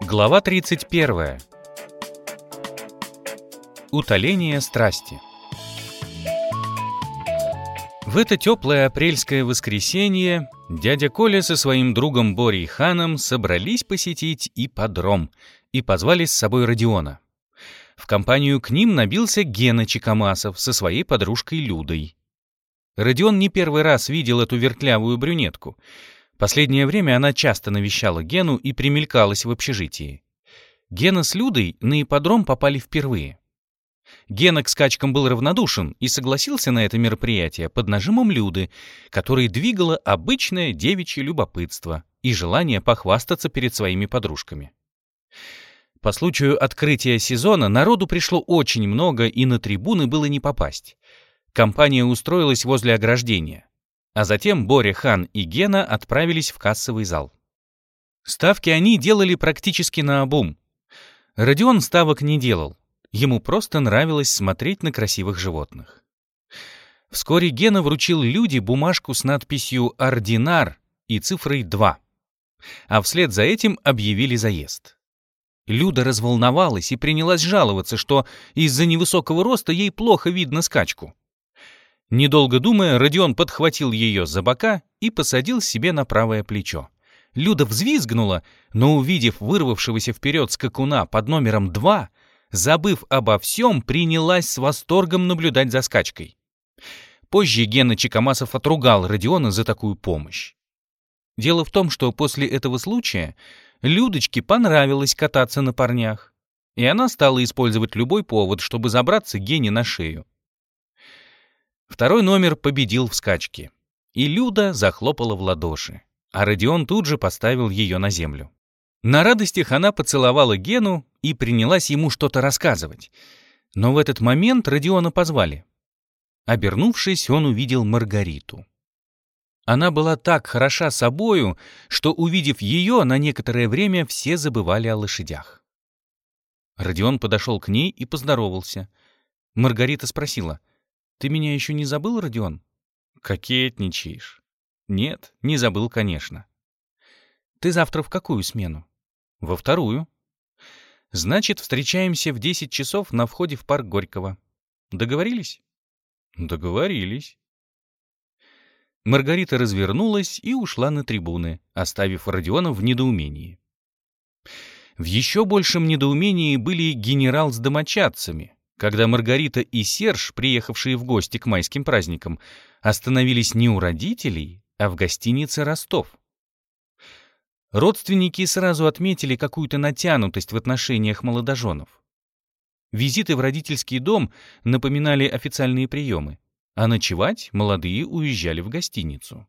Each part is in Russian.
Глава 31. Утоление страсти. В это теплое апрельское воскресенье дядя Коля со своим другом Борей Ханом собрались посетить ипподром и позвали с собой Родиона. В компанию к ним набился Гена Чекамасов со своей подружкой Людой. Родион не первый раз видел эту вертлявую брюнетку — Последнее время она часто навещала Гену и примелькалась в общежитии. Гена с Людой на ипподром попали впервые. Гена к скачкам был равнодушен и согласился на это мероприятие под нажимом Люды, которой двигало обычное девичье любопытство и желание похвастаться перед своими подружками. По случаю открытия сезона народу пришло очень много, и на трибуны было не попасть. Компания устроилась возле ограждения. А затем Боря, Хан и Гена отправились в кассовый зал. Ставки они делали практически на обум. Родион ставок не делал. Ему просто нравилось смотреть на красивых животных. Вскоре Гена вручил Люде бумажку с надписью «Ординар» и цифрой 2. А вслед за этим объявили заезд. Люда разволновалась и принялась жаловаться, что из-за невысокого роста ей плохо видно скачку. Недолго думая, Родион подхватил ее за бока и посадил себе на правое плечо. Люда взвизгнула, но, увидев вырвавшегося вперед скакуна под номером два, забыв обо всем, принялась с восторгом наблюдать за скачкой. Позже Гена Чекамасов отругал Родиона за такую помощь. Дело в том, что после этого случая Людочке понравилось кататься на парнях, и она стала использовать любой повод, чтобы забраться Гене на шею. Второй номер победил в скачке. И Люда захлопала в ладоши, а Родион тут же поставил ее на землю. На радостях она поцеловала Гену и принялась ему что-то рассказывать. Но в этот момент Родиона позвали. Обернувшись, он увидел Маргариту. Она была так хороша собою, что, увидев ее, на некоторое время все забывали о лошадях. Родион подошел к ней и поздоровался. Маргарита спросила — ты меня еще не забыл, Родион? Кокетничаешь. Нет, не забыл, конечно. Ты завтра в какую смену? Во вторую. Значит, встречаемся в 10 часов на входе в парк Горького. Договорились? Договорились. Маргарита развернулась и ушла на трибуны, оставив Родиона в недоумении. В еще большем недоумении были генерал с домочадцами, когда Маргарита и Серж, приехавшие в гости к майским праздникам, остановились не у родителей, а в гостинице «Ростов». Родственники сразу отметили какую-то натянутость в отношениях молодоженов. Визиты в родительский дом напоминали официальные приемы, а ночевать молодые уезжали в гостиницу.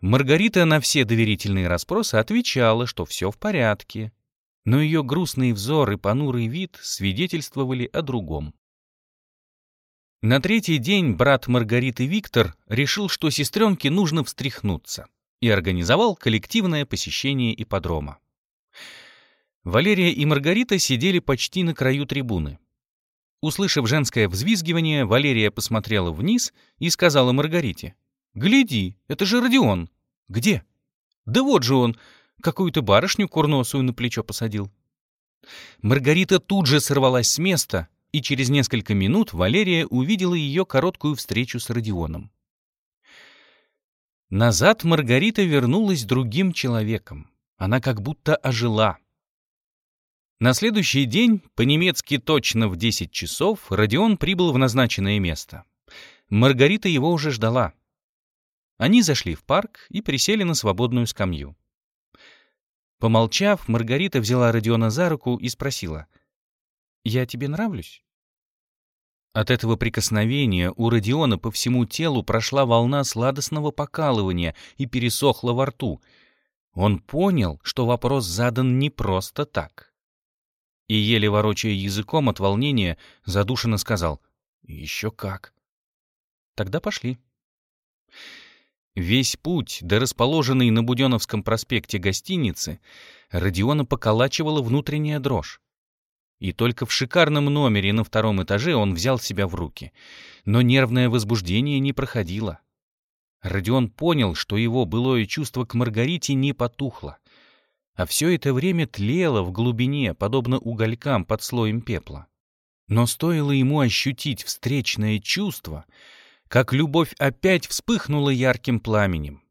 Маргарита на все доверительные расспросы отвечала, что все в порядке, но ее грустный взор и понурый вид свидетельствовали о другом. На третий день брат Маргариты Виктор решил, что сестренке нужно встряхнуться, и организовал коллективное посещение ипподрома. Валерия и Маргарита сидели почти на краю трибуны. Услышав женское взвизгивание, Валерия посмотрела вниз и сказала Маргарите, «Гляди, это же Родион!» «Где?» «Да вот же он, Какую-то барышню курносую на плечо посадил. Маргарита тут же сорвалась с места, и через несколько минут Валерия увидела ее короткую встречу с Родионом. Назад Маргарита вернулась другим человеком. Она как будто ожила. На следующий день, по-немецки точно в 10 часов, Родион прибыл в назначенное место. Маргарита его уже ждала. Они зашли в парк и присели на свободную скамью. Помолчав, Маргарита взяла Родиона за руку и спросила. «Я тебе нравлюсь?» От этого прикосновения у Родиона по всему телу прошла волна сладостного покалывания и пересохла во рту. Он понял, что вопрос задан не просто так. И, еле ворочая языком от волнения, задушенно сказал «Еще как». «Тогда пошли». Весь путь до расположенной на Буденовском проспекте гостиницы Родиона поколачивала внутренняя дрожь. И только в шикарном номере на втором этаже он взял себя в руки. Но нервное возбуждение не проходило. Родион понял, что его былое чувство к Маргарите не потухло, а все это время тлело в глубине, подобно уголькам под слоем пепла. Но стоило ему ощутить встречное чувство, как любовь опять вспыхнула ярким пламенем.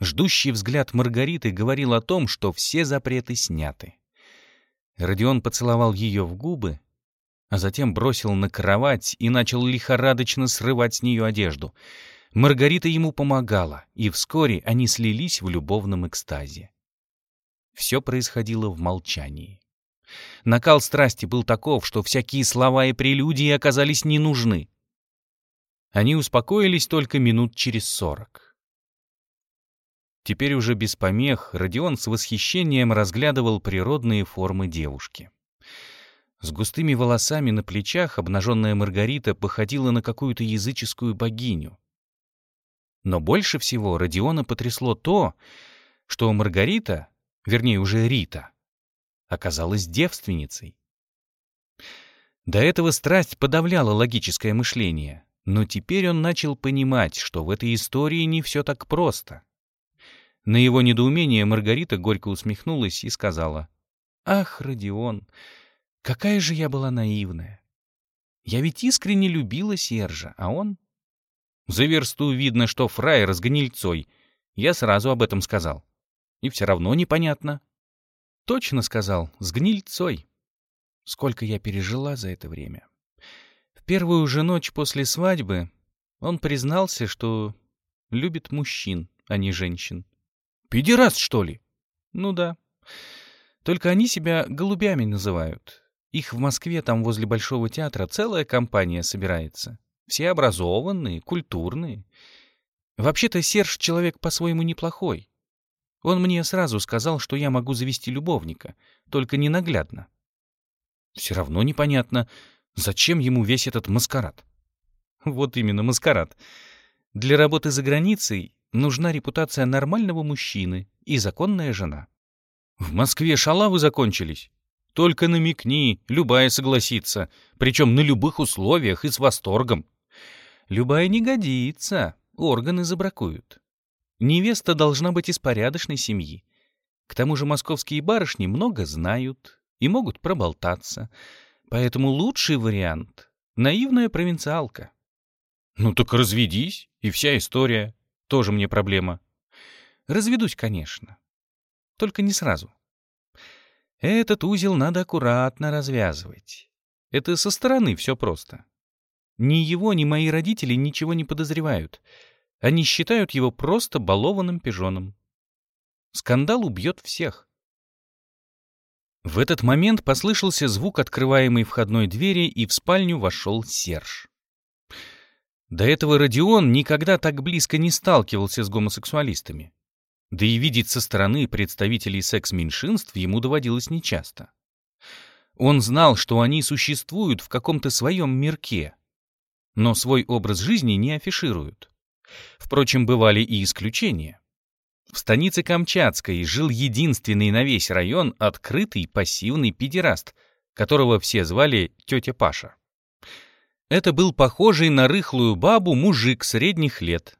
Ждущий взгляд Маргариты говорил о том, что все запреты сняты. Родион поцеловал ее в губы, а затем бросил на кровать и начал лихорадочно срывать с нее одежду — Маргарита ему помогала, и вскоре они слились в любовном экстазе. Все происходило в молчании. Накал страсти был таков, что всякие слова и прелюдии оказались не нужны. Они успокоились только минут через сорок. Теперь уже без помех Родион с восхищением разглядывал природные формы девушки. С густыми волосами на плечах обнаженная Маргарита походила на какую-то языческую богиню. Но больше всего Родиона потрясло то, что Маргарита, вернее уже Рита, оказалась девственницей. До этого страсть подавляла логическое мышление, но теперь он начал понимать, что в этой истории не все так просто. На его недоумение Маргарита горько усмехнулась и сказала, «Ах, Родион, какая же я была наивная! Я ведь искренне любила Сержа, а он за версту видно, что фраер с гнильцой. Я сразу об этом сказал. И все равно непонятно. Точно сказал, с гнильцой. Сколько я пережила за это время. Первую же ночь после свадьбы он признался, что любит мужчин, а не женщин. Педераст, что ли? Ну да. Только они себя голубями называют. Их в Москве, там возле Большого театра, целая компания собирается. Все образованные, культурные. Вообще-то Серж человек по-своему неплохой. Он мне сразу сказал, что я могу завести любовника, только ненаглядно. Все равно непонятно, зачем ему весь этот маскарад. Вот именно маскарад. Для работы за границей нужна репутация нормального мужчины и законная жена. В Москве шалавы закончились. Только намекни, любая согласится, причем на любых условиях и с восторгом. Любая не годится, органы забракуют. Невеста должна быть из порядочной семьи. К тому же московские барышни много знают и могут проболтаться. Поэтому лучший вариант — наивная провинциалка. Ну так разведись, и вся история. Тоже мне проблема. Разведусь, конечно. Только не сразу. Этот узел надо аккуратно развязывать. Это со стороны все просто. Ни его, ни мои родители ничего не подозревают. Они считают его просто балованным пижоном. Скандал убьет всех. В этот момент послышался звук открываемой входной двери, и в спальню вошел Серж. До этого Родион никогда так близко не сталкивался с гомосексуалистами. Да и видеть со стороны представителей секс-меньшинств ему доводилось нечасто. Он знал, что они существуют в каком-то своем мирке, но свой образ жизни не афишируют. Впрочем, бывали и исключения. В станице Камчатской жил единственный на весь район открытый пассивный педераст, которого все звали тетя Паша. Это был похожий на рыхлую бабу мужик средних лет.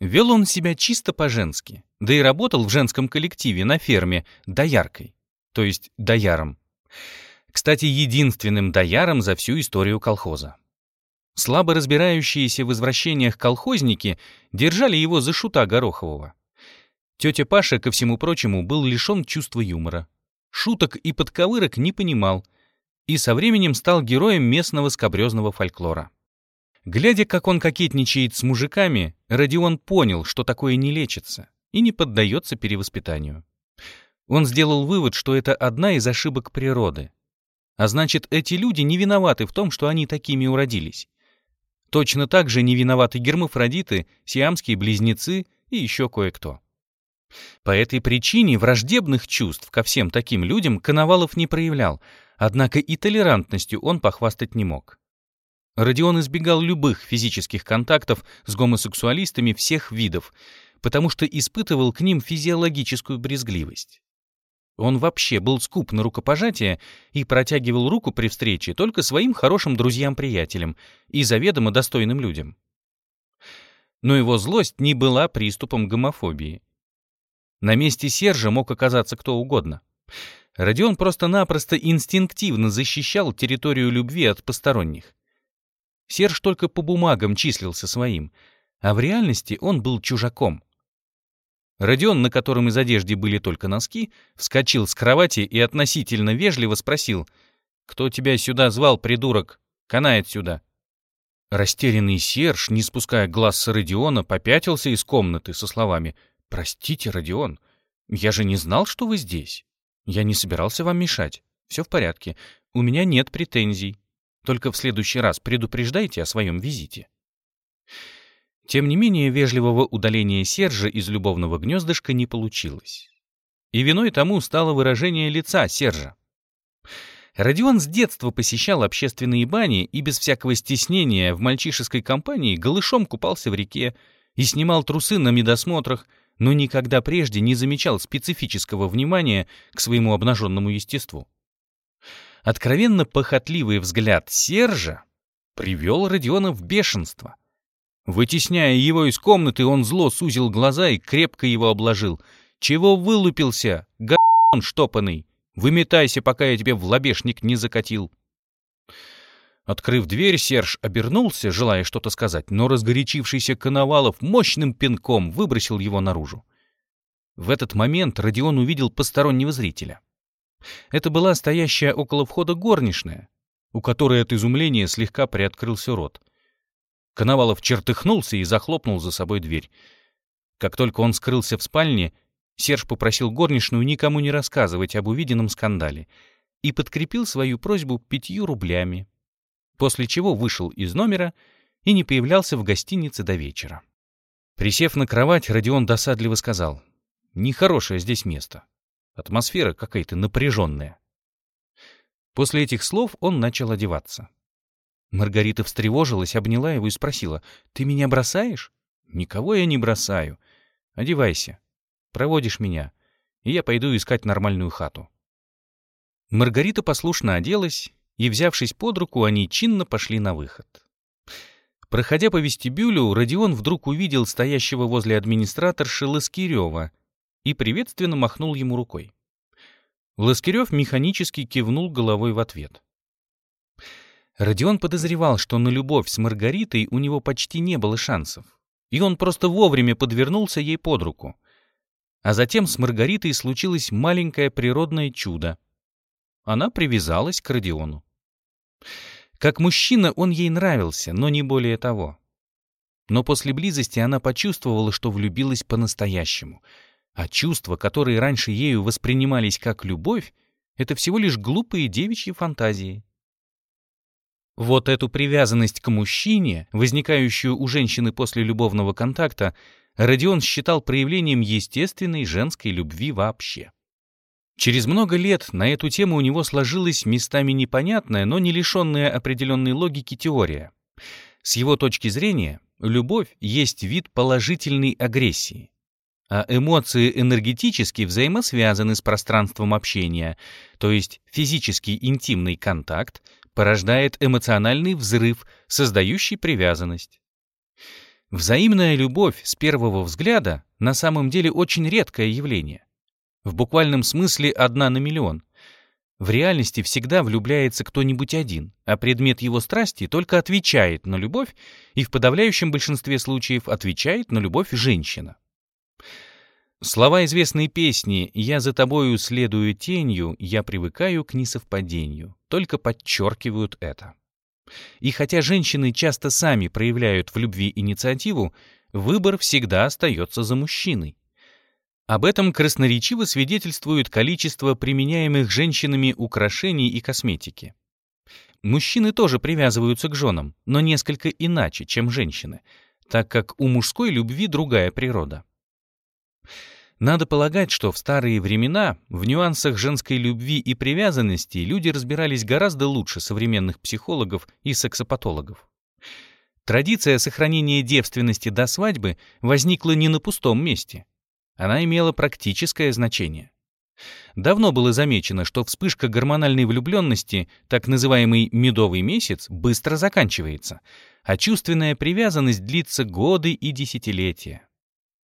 Вел он себя чисто по-женски, да и работал в женском коллективе на ферме дояркой, то есть дояром. Кстати, единственным дояром за всю историю колхоза. Слабо разбирающиеся в извращениях колхозники держали его за шута Горохового. Тетя Паша, ко всему прочему, был лишен чувства юмора. Шуток и подковырок не понимал и со временем стал героем местного скобрезного фольклора. Глядя, как он кокетничает с мужиками, Родион понял, что такое не лечится и не поддается перевоспитанию. Он сделал вывод, что это одна из ошибок природы. А значит, эти люди не виноваты в том, что они такими уродились. Точно так же не виноваты гермафродиты, сиамские близнецы и еще кое-кто. По этой причине враждебных чувств ко всем таким людям Коновалов не проявлял, однако и толерантностью он похвастать не мог. Родион избегал любых физических контактов с гомосексуалистами всех видов, потому что испытывал к ним физиологическую брезгливость. Он вообще был скуп на рукопожатие и протягивал руку при встрече только своим хорошим друзьям-приятелям и заведомо достойным людям. Но его злость не была приступом гомофобии. На месте Сержа мог оказаться кто угодно. Родион просто-напросто инстинктивно защищал территорию любви от посторонних. Серж только по бумагам числился своим, а в реальности он был чужаком. Родион, на котором из одежды были только носки, вскочил с кровати и относительно вежливо спросил, «Кто тебя сюда звал, придурок? Канает сюда». Растерянный Серж, не спуская глаз с Родиона, попятился из комнаты со словами, «Простите, Родион, я же не знал, что вы здесь». Я не собирался вам мешать. Все в порядке. У меня нет претензий. Только в следующий раз предупреждайте о своем визите. Тем не менее, вежливого удаления Сержа из любовного гнездышка не получилось. И виной тому стало выражение лица Сержа. Родион с детства посещал общественные бани и без всякого стеснения в мальчишеской компании голышом купался в реке и снимал трусы на медосмотрах, но никогда прежде не замечал специфического внимания к своему обнаженному естеству. Откровенно похотливый взгляд Сержа привел Родиона в бешенство. Вытесняя его из комнаты, он зло сузил глаза и крепко его обложил. «Чего вылупился, га***н штопанный? Выметайся, пока я тебе в лобешник не закатил!» Открыв дверь, Серж обернулся, желая что-то сказать, но разгорячившийся Коновалов мощным пинком выбросил его наружу. В этот момент Родион увидел постороннего зрителя. Это была стоящая около входа горничная, у которой от изумления слегка приоткрылся рот. Коновалов чертыхнулся и захлопнул за собой дверь. Как только он скрылся в спальне, Серж попросил горничную никому не рассказывать об увиденном скандале и подкрепил свою просьбу пятью рублями после чего вышел из номера и не появлялся в гостинице до вечера. Присев на кровать, Родион досадливо сказал, «Нехорошее здесь место. Атмосфера какая-то напряженная». После этих слов он начал одеваться. Маргарита встревожилась, обняла его и спросила, «Ты меня бросаешь?» «Никого я не бросаю. Одевайся. Проводишь меня, и я пойду искать нормальную хату». Маргарита послушно оделась и, взявшись под руку, они чинно пошли на выход. Проходя по вестибюлю, Родион вдруг увидел стоящего возле администраторши Ласкирева и приветственно махнул ему рукой. Ласкирев механически кивнул головой в ответ. Родион подозревал, что на любовь с Маргаритой у него почти не было шансов, и он просто вовремя подвернулся ей под руку. А затем с Маргаритой случилось маленькое природное чудо. Она привязалась к Родиону. Как мужчина он ей нравился, но не более того. Но после близости она почувствовала, что влюбилась по-настоящему. А чувства, которые раньше ею воспринимались как любовь, это всего лишь глупые девичьи фантазии. Вот эту привязанность к мужчине, возникающую у женщины после любовного контакта, Родион считал проявлением естественной женской любви вообще. Через много лет на эту тему у него сложилась местами непонятная, но не лишенная определенной логики теория. С его точки зрения, любовь есть вид положительной агрессии. А эмоции энергетически взаимосвязаны с пространством общения, то есть физический интимный контакт порождает эмоциональный взрыв, создающий привязанность. Взаимная любовь с первого взгляда на самом деле очень редкое явление. В буквальном смысле одна на миллион. В реальности всегда влюбляется кто-нибудь один, а предмет его страсти только отвечает на любовь, и в подавляющем большинстве случаев отвечает на любовь женщина. Слова известной песни «Я за тобою следую тенью, я привыкаю к несовпадению» только подчеркивают это. И хотя женщины часто сами проявляют в любви инициативу, выбор всегда остается за мужчиной. Об этом красноречиво свидетельствует количество применяемых женщинами украшений и косметики. Мужчины тоже привязываются к женам, но несколько иначе, чем женщины, так как у мужской любви другая природа. Надо полагать, что в старые времена в нюансах женской любви и привязанности люди разбирались гораздо лучше современных психологов и сексопатологов. Традиция сохранения девственности до свадьбы возникла не на пустом месте. Она имела практическое значение. Давно было замечено, что вспышка гормональной влюбленности, так называемый медовый месяц, быстро заканчивается, а чувственная привязанность длится годы и десятилетия.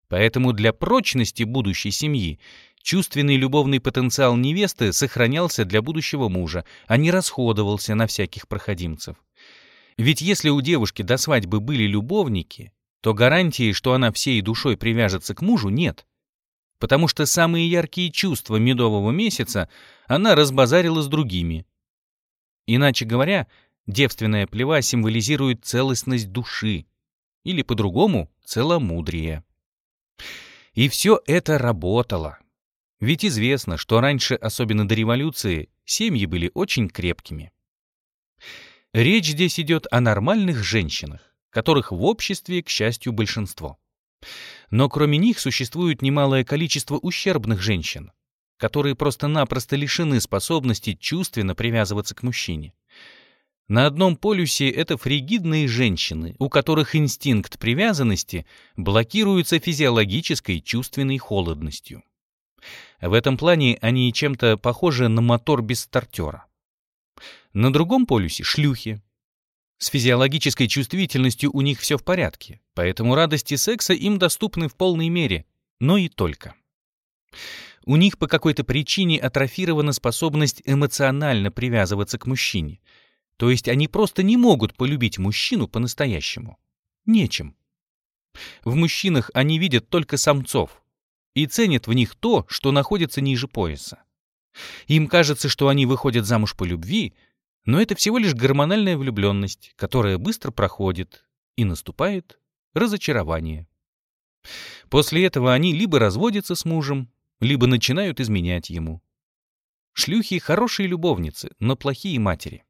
Поэтому для прочности будущей семьи чувственный любовный потенциал невесты сохранялся для будущего мужа, а не расходовался на всяких проходимцев. Ведь если у девушки до свадьбы были любовники, то гарантии, что она всей душой привяжется к мужу, нет. Потому что самые яркие чувства медового месяца она разбазарила с другими. Иначе говоря, девственная плева символизирует целостность души, или по-другому — целомудрие. И все это работало. Ведь известно, что раньше, особенно до революции, семьи были очень крепкими. Речь здесь идет о нормальных женщинах, которых в обществе, к счастью, большинство. Но кроме них существует немалое количество ущербных женщин, которые просто-напросто лишены способности чувственно привязываться к мужчине. На одном полюсе это фригидные женщины, у которых инстинкт привязанности блокируется физиологической чувственной холодностью. В этом плане они чем-то похожи на мотор без стартера. На другом полюсе — шлюхи. С физиологической чувствительностью у них все в порядке, поэтому радости секса им доступны в полной мере, но и только. У них по какой-то причине атрофирована способность эмоционально привязываться к мужчине — то есть они просто не могут полюбить мужчину по-настоящему. Нечем. В мужчинах они видят только самцов и ценят в них то, что находится ниже пояса. Им кажется, что они выходят замуж по любви, но это всего лишь гормональная влюбленность, которая быстро проходит, и наступает разочарование. После этого они либо разводятся с мужем, либо начинают изменять ему. Шлюхи — хорошие любовницы, но плохие матери.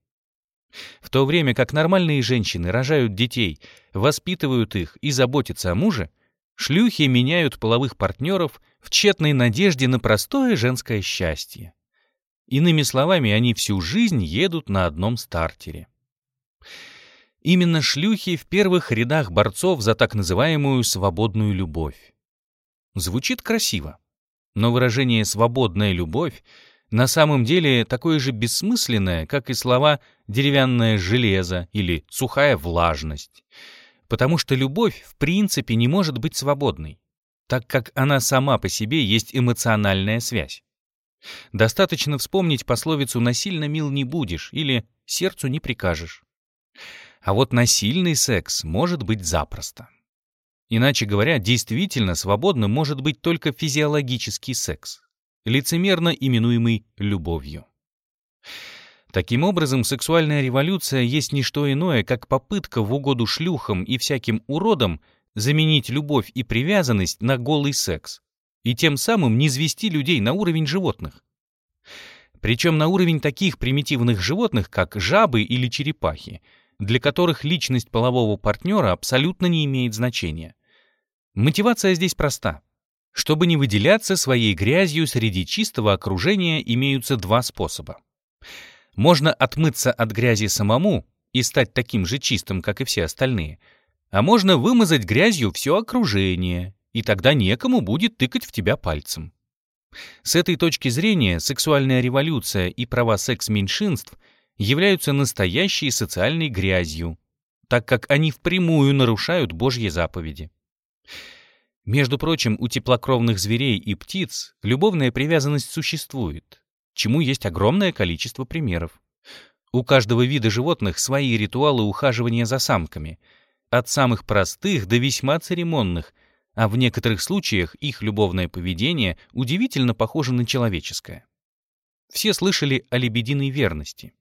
В то время как нормальные женщины рожают детей, воспитывают их и заботятся о муже, шлюхи меняют половых партнеров в тщетной надежде на простое женское счастье. Иными словами, они всю жизнь едут на одном стартере. Именно шлюхи в первых рядах борцов за так называемую свободную любовь. Звучит красиво, но выражение «свободная любовь» на самом деле такое же бессмысленное, как и слова «деревянное железо» или «сухая влажность». Потому что любовь в принципе не может быть свободной, так как она сама по себе есть эмоциональная связь. Достаточно вспомнить пословицу «насильно мил не будешь» или «сердцу не прикажешь». А вот насильный секс может быть запросто. Иначе говоря, действительно свободным может быть только физиологический секс лицемерно именуемый любовью. Таким образом, сексуальная революция есть не что иное, как попытка в угоду шлюхам и всяким уродам заменить любовь и привязанность на голый секс и тем самым не звести людей на уровень животных. Причем на уровень таких примитивных животных, как жабы или черепахи, для которых личность полового партнера абсолютно не имеет значения. Мотивация здесь проста. Чтобы не выделяться своей грязью среди чистого окружения, имеются два способа. Можно отмыться от грязи самому и стать таким же чистым, как и все остальные, а можно вымазать грязью все окружение, и тогда некому будет тыкать в тебя пальцем. С этой точки зрения сексуальная революция и права секс-меньшинств являются настоящей социальной грязью, так как они впрямую нарушают Божьи заповеди. Между прочим, у теплокровных зверей и птиц любовная привязанность существует, чему есть огромное количество примеров. У каждого вида животных свои ритуалы ухаживания за самками, от самых простых до весьма церемонных, а в некоторых случаях их любовное поведение удивительно похоже на человеческое. Все слышали о лебединой верности.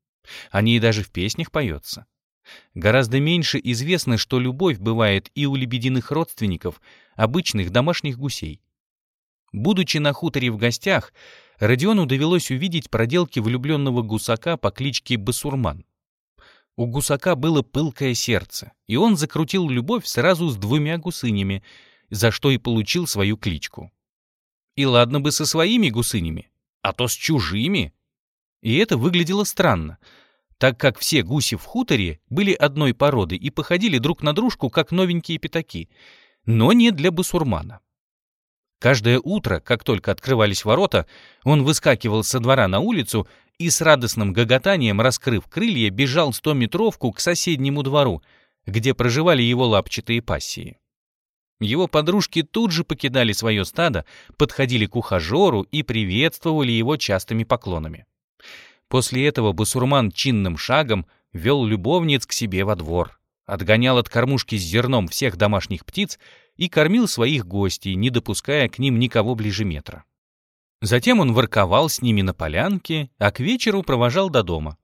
О ней даже в песнях поется. Гораздо меньше известно, что любовь бывает и у лебединых родственников, обычных домашних гусей. Будучи на хуторе в гостях, Родиону довелось увидеть проделки влюбленного гусака по кличке Басурман. У гусака было пылкое сердце, и он закрутил любовь сразу с двумя гусынями, за что и получил свою кличку. И ладно бы со своими гусынями, а то с чужими. И это выглядело странно — так как все гуси в хуторе были одной породы и походили друг на дружку, как новенькие пятаки, но не для басурмана. Каждое утро, как только открывались ворота, он выскакивал со двора на улицу и с радостным гоготанием, раскрыв крылья, бежал стометровку к соседнему двору, где проживали его лапчатые пассии. Его подружки тут же покидали свое стадо, подходили к ухажеру и приветствовали его частыми поклонами. После этого Басурман чинным шагом вел любовниц к себе во двор, отгонял от кормушки с зерном всех домашних птиц и кормил своих гостей, не допуская к ним никого ближе метра. Затем он ворковал с ними на полянке, а к вечеру провожал до дома.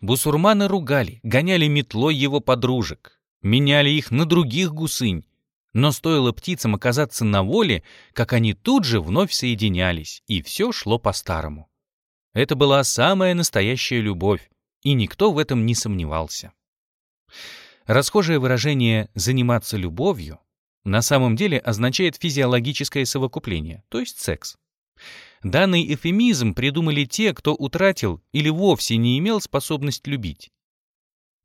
Бусурманы ругали, гоняли метлой его подружек, меняли их на других гусынь, но стоило птицам оказаться на воле, как они тут же вновь соединялись, и все шло по-старому. Это была самая настоящая любовь, и никто в этом не сомневался. Расхожее выражение «заниматься любовью» на самом деле означает физиологическое совокупление, то есть секс. Данный эфемизм придумали те, кто утратил или вовсе не имел способность любить.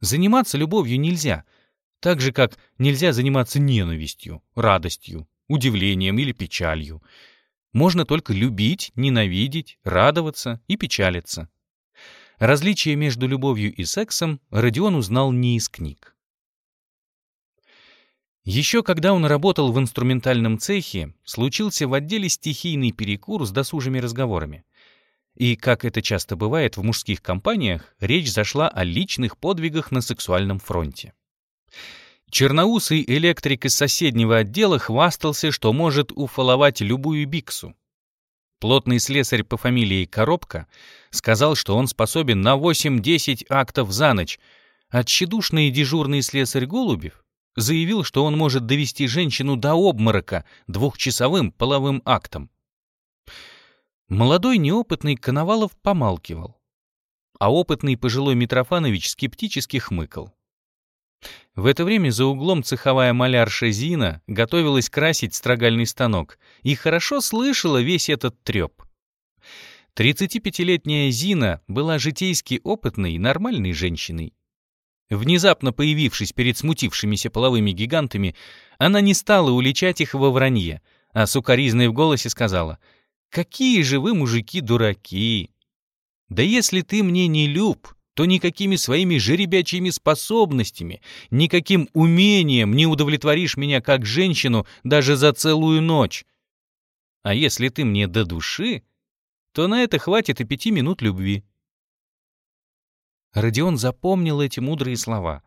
Заниматься любовью нельзя, так же, как нельзя заниматься ненавистью, радостью, удивлением или печалью. Можно только любить, ненавидеть, радоваться и печалиться. Различие между любовью и сексом Родион узнал не из книг. Еще когда он работал в инструментальном цехе, случился в отделе стихийный перекур с досужими разговорами. И, как это часто бывает в мужских компаниях, речь зашла о личных подвигах на сексуальном фронте. Черноусый электрик из соседнего отдела хвастался, что может уфоловать любую биксу. Плотный слесарь по фамилии Коробка сказал, что он способен на 8-10 актов за ночь, а дежурный слесарь Голубев заявил, что он может довести женщину до обморока двухчасовым половым актом. Молодой неопытный Коновалов помалкивал, а опытный пожилой Митрофанович скептически хмыкал. В это время за углом цеховая малярша Зина готовилась красить строгальный станок и хорошо слышала весь этот треп. 35-летняя Зина была житейски опытной нормальной женщиной. Внезапно появившись перед смутившимися половыми гигантами, она не стала уличать их во вранье, а сукоризной в голосе сказала «Какие же вы, мужики, дураки! Да если ты мне не люб, то никакими своими жеребячими способностями, никаким умением не удовлетворишь меня как женщину даже за целую ночь. А если ты мне до души, то на это хватит и пяти минут любви». Родион запомнил эти мудрые слова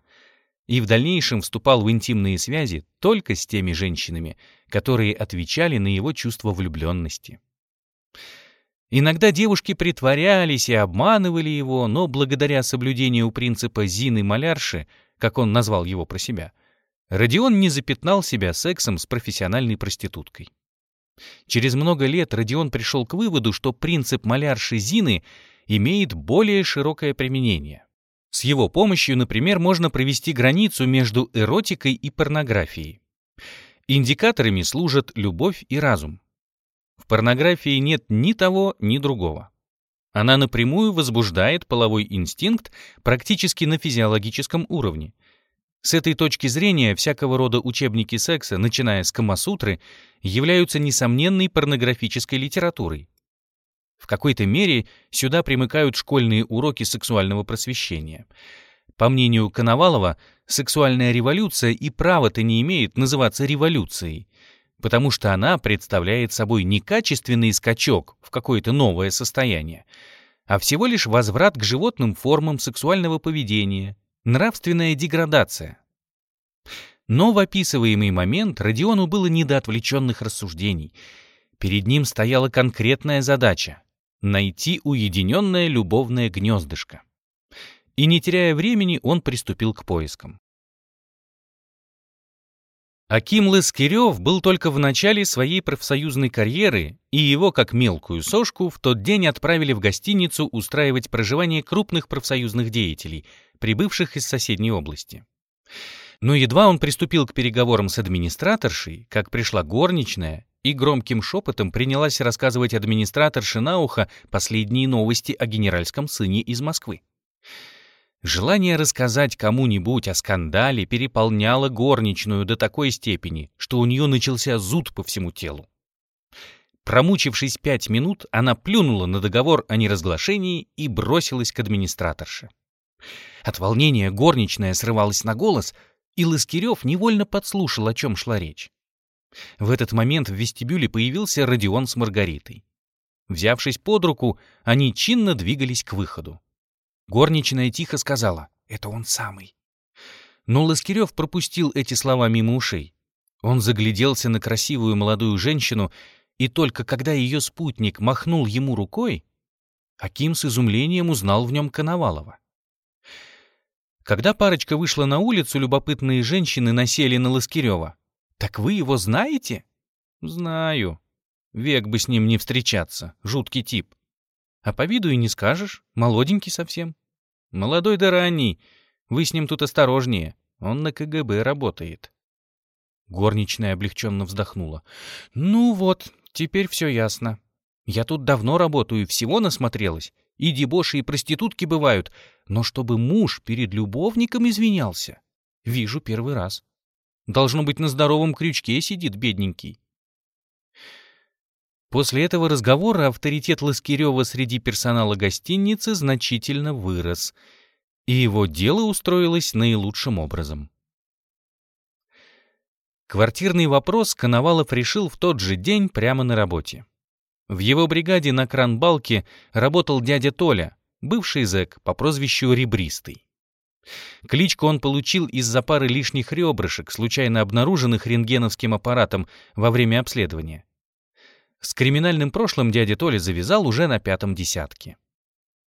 и в дальнейшем вступал в интимные связи только с теми женщинами, которые отвечали на его чувство влюбленности. Иногда девушки притворялись и обманывали его, но благодаря соблюдению принципа Зины-малярши, как он назвал его про себя, Родион не запятнал себя сексом с профессиональной проституткой. Через много лет Родион пришел к выводу, что принцип малярши Зины имеет более широкое применение. С его помощью, например, можно провести границу между эротикой и порнографией. Индикаторами служат любовь и разум. В порнографии нет ни того, ни другого. Она напрямую возбуждает половой инстинкт практически на физиологическом уровне. С этой точки зрения всякого рода учебники секса, начиная с Камасутры, являются несомненной порнографической литературой. В какой-то мере сюда примыкают школьные уроки сексуального просвещения. По мнению Коновалова, сексуальная революция и право-то не имеет называться революцией, потому что она представляет собой не качественный скачок в какое-то новое состояние, а всего лишь возврат к животным формам сексуального поведения, нравственная деградация. Но в описываемый момент Родиону было не до отвлеченных рассуждений. Перед ним стояла конкретная задача найти уединенное любовное гнездышко. И не теряя времени, он приступил к поискам. Аким Лыскирев был только в начале своей профсоюзной карьеры, и его, как мелкую сошку, в тот день отправили в гостиницу устраивать проживание крупных профсоюзных деятелей, прибывших из соседней области. Но едва он приступил к переговорам с администраторшей, как пришла горничная и громким шепотом принялась рассказывать администраторше на ухо последние новости о генеральском сыне из Москвы. Желание рассказать кому-нибудь о скандале переполняло горничную до такой степени, что у нее начался зуд по всему телу. Промучившись пять минут, она плюнула на договор о неразглашении и бросилась к администраторше. От волнения горничная срывалась на голос, и Лыскирев невольно подслушал, о чем шла речь. В этот момент в вестибюле появился Родион с Маргаритой. Взявшись под руку, они чинно двигались к выходу. Горничная тихо сказала «Это он самый». Но Ласкирев пропустил эти слова мимо ушей. Он загляделся на красивую молодую женщину и только когда ее спутник махнул ему рукой, Аким с изумлением узнал в нем Коновалова. Когда парочка вышла на улицу, любопытные женщины насели на Ласкирева. «Так вы его знаете?» «Знаю. Век бы с ним не встречаться. Жуткий тип. А по виду и не скажешь. Молоденький совсем. Молодой да ранний. Вы с ним тут осторожнее. Он на КГБ работает». Горничная облегченно вздохнула. «Ну вот, Теперь все ясно. Я тут давно работаю, всего насмотрелась. И дебоши, и проститутки бывают. Но чтобы муж перед любовником извинялся, вижу первый раз. Должно быть, на здоровом крючке сидит бедненький. После этого разговора авторитет Ласкирева среди персонала гостиницы значительно вырос, и его дело устроилось наилучшим образом. Квартирный вопрос Коновалов решил в тот же день прямо на работе. В его бригаде на кранбалке работал дядя Толя, бывший зэк по прозвищу Ребристый. Кличку он получил из-за пары лишних ребрышек, случайно обнаруженных рентгеновским аппаратом во время обследования. С криминальным прошлым дядя Толя завязал уже на пятом десятке.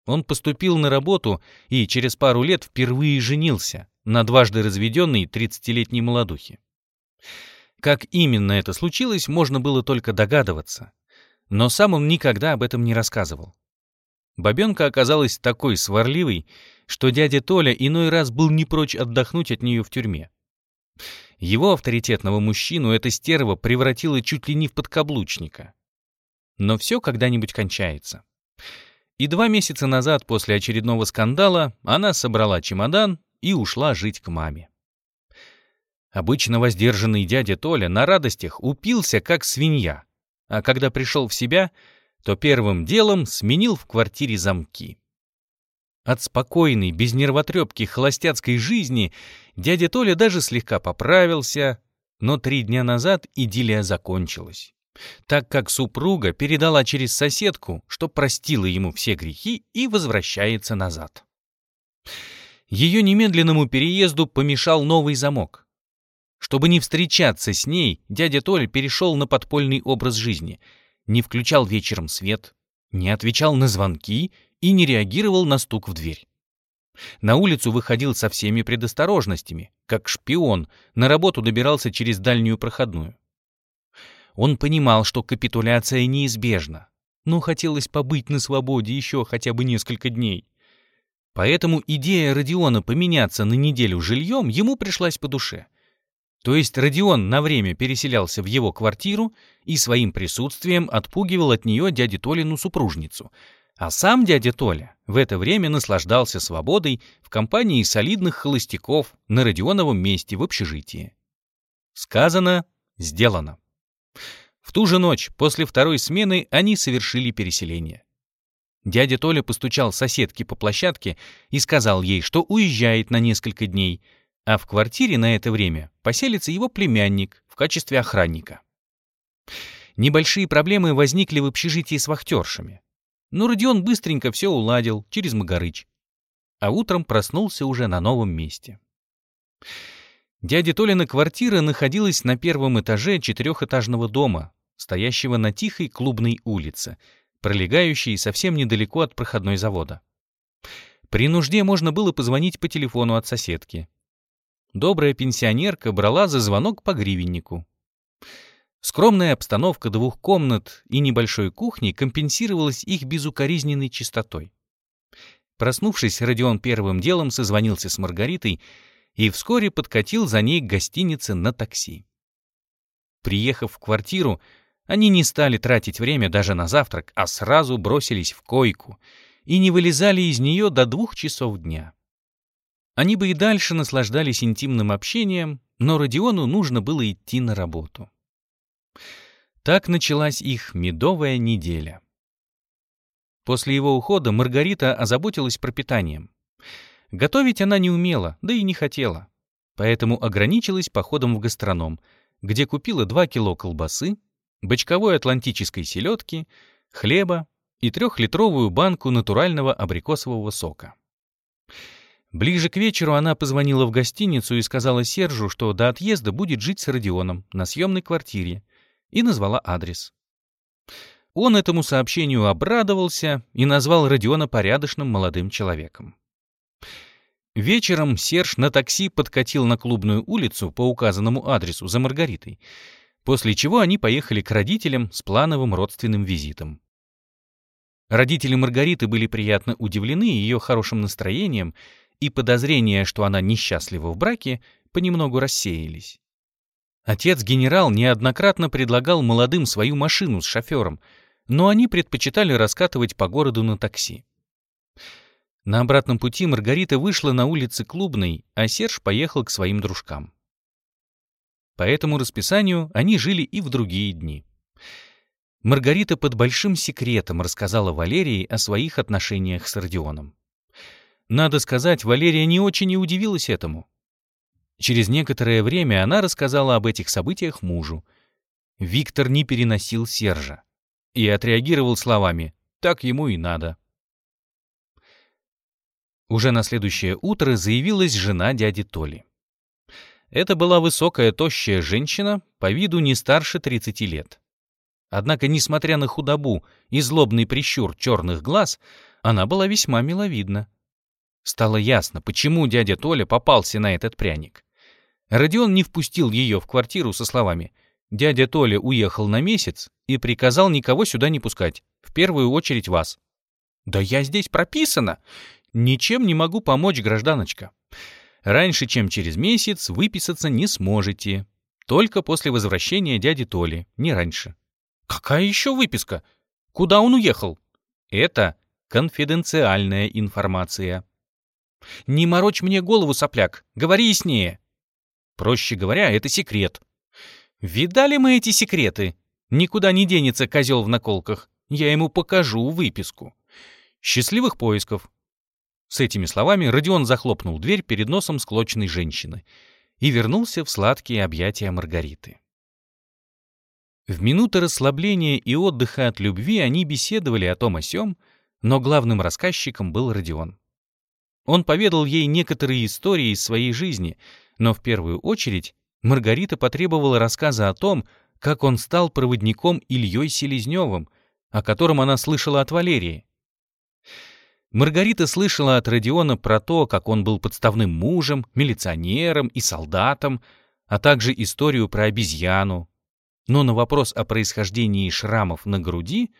Он поступил на работу и через пару лет впервые женился на дважды разведенной 30-летней молодухе. Как именно это случилось, можно было только догадываться. Но сам он никогда об этом не рассказывал. Бабенка оказалась такой сварливой, что дядя Толя иной раз был не прочь отдохнуть от нее в тюрьме. Его авторитетного мужчину эта стерва превратила чуть ли не в подкаблучника. Но все когда-нибудь кончается. И два месяца назад, после очередного скандала, она собрала чемодан и ушла жить к маме. Обычно воздержанный дядя Толя на радостях упился, как свинья, а когда пришел в себя, то первым делом сменил в квартире замки. От спокойной, без нервотрепки холостяцкой жизни дядя Толя даже слегка поправился, но три дня назад идиллия закончилась, так как супруга передала через соседку, что простила ему все грехи и возвращается назад. Ее немедленному переезду помешал новый замок. Чтобы не встречаться с ней, дядя Толя перешел на подпольный образ жизни. Не включал вечером свет, не отвечал на звонки и не реагировал на стук в дверь. На улицу выходил со всеми предосторожностями, как шпион, на работу добирался через дальнюю проходную. Он понимал, что капитуляция неизбежна, но хотелось побыть на свободе еще хотя бы несколько дней. Поэтому идея Родиона поменяться на неделю жильем ему пришлась по душе — то есть Родион на время переселялся в его квартиру и своим присутствием отпугивал от нее дядю Толину супружницу. А сам дядя Толя в это время наслаждался свободой в компании солидных холостяков на Родионовом месте в общежитии. Сказано, сделано. В ту же ночь, после второй смены, они совершили переселение. Дядя Толя постучал соседке по площадке и сказал ей, что уезжает на несколько дней — а в квартире на это время поселится его племянник в качестве охранника. Небольшие проблемы возникли в общежитии с вахтершами. Но Родион быстренько все уладил через Магарыч. А утром проснулся уже на новом месте. Дядя Толина квартира находилась на первом этаже четырехэтажного дома, стоящего на тихой клубной улице, пролегающей совсем недалеко от проходной завода. При нужде можно было позвонить по телефону от соседки, добрая пенсионерка брала за звонок по гривеннику. Скромная обстановка двух комнат и небольшой кухни компенсировалась их безукоризненной чистотой. Проснувшись, Родион первым делом созвонился с Маргаритой и вскоре подкатил за ней к гостинице на такси. Приехав в квартиру, они не стали тратить время даже на завтрак, а сразу бросились в койку и не вылезали из нее до двух часов дня. Они бы и дальше наслаждались интимным общением, но Родиону нужно было идти на работу. Так началась их медовая неделя. После его ухода Маргарита озаботилась пропитанием. Готовить она не умела, да и не хотела. Поэтому ограничилась походом в гастроном, где купила 2 кило колбасы, бочковой атлантической селедки, хлеба и трехлитровую банку натурального абрикосового сока. Ближе к вечеру она позвонила в гостиницу и сказала Сержу, что до отъезда будет жить с Родионом на съемной квартире, и назвала адрес. Он этому сообщению обрадовался и назвал Родиона порядочным молодым человеком. Вечером Серж на такси подкатил на клубную улицу по указанному адресу за Маргаритой, после чего они поехали к родителям с плановым родственным визитом. Родители Маргариты были приятно удивлены ее хорошим настроением, и подозрения, что она несчастлива в браке, понемногу рассеялись. Отец-генерал неоднократно предлагал молодым свою машину с шофером, но они предпочитали раскатывать по городу на такси. На обратном пути Маргарита вышла на улицы Клубной, а Серж поехал к своим дружкам. По этому расписанию они жили и в другие дни. Маргарита под большим секретом рассказала Валерии о своих отношениях с Родионом. Надо сказать, Валерия не очень и удивилась этому. Через некоторое время она рассказала об этих событиях мужу. Виктор не переносил Сержа и отреагировал словами «так ему и надо». Уже на следующее утро заявилась жена дяди Толи. Это была высокая, тощая женщина, по виду не старше 30 лет. Однако, несмотря на худобу и злобный прищур черных глаз, она была весьма миловидна. Стало ясно, почему дядя Толя попался на этот пряник. Родион не впустил ее в квартиру со словами «Дядя Толя уехал на месяц и приказал никого сюда не пускать, в первую очередь вас». «Да я здесь прописана! Ничем не могу помочь, гражданочка. Раньше, чем через месяц, выписаться не сможете. Только после возвращения дяди Толи, не раньше». «Какая еще выписка? Куда он уехал?» «Это конфиденциальная информация». «Не морочь мне голову, сопляк, говори яснее». Проще говоря, это секрет. Видали мы эти секреты? Никуда не денется козел в наколках. Я ему покажу выписку. Счастливых поисков. С этими словами Родион захлопнул дверь перед носом склочной женщины и вернулся в сладкие объятия Маргариты. В минуты расслабления и отдыха от любви они беседовали о том о сём, но главным рассказчиком был Родион. Он поведал ей некоторые истории из своей жизни, но в первую очередь Маргарита потребовала рассказа о том, как он стал проводником Ильей Селезневым, о котором она слышала от Валерии. Маргарита слышала от Родиона про то, как он был подставным мужем, милиционером и солдатом, а также историю про обезьяну. Но на вопрос о происхождении шрамов на груди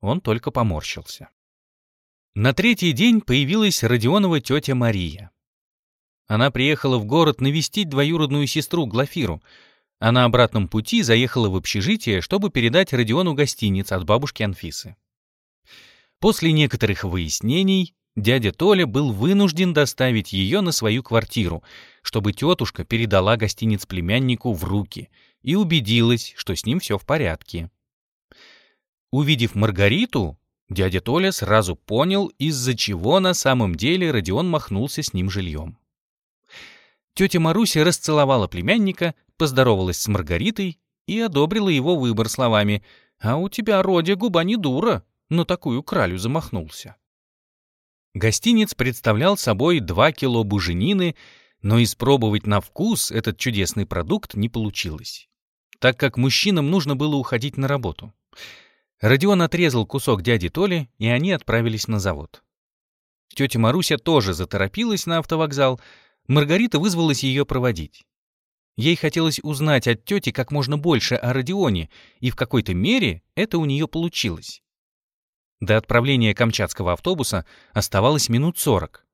он только поморщился. На третий день появилась Родионова тетя Мария. Она приехала в город навестить двоюродную сестру Глафиру, а на обратном пути заехала в общежитие, чтобы передать Родиону гостиниц от бабушки Анфисы. После некоторых выяснений дядя Толя был вынужден доставить ее на свою квартиру, чтобы тетушка передала гостиниц племяннику в руки и убедилась, что с ним все в порядке. Увидев Маргариту, дядя Толя сразу понял, из-за чего на самом деле Родион махнулся с ним жильем. Тетя Маруся расцеловала племянника, поздоровалась с Маргаритой и одобрила его выбор словами «А у тебя, Родя, губа не дура, на такую кралю замахнулся». Гостинец представлял собой 2 кило буженины, но испробовать на вкус этот чудесный продукт не получилось, так как мужчинам нужно было уходить на работу. Родион отрезал кусок дяди Толи, и они отправились на завод. Тетя Маруся тоже заторопилась на автовокзал, Маргарита вызвалась ее проводить. Ей хотелось узнать от тети как можно больше о Родионе, и в какой-то мере это у нее получилось. До отправления камчатского автобуса оставалось минут сорок.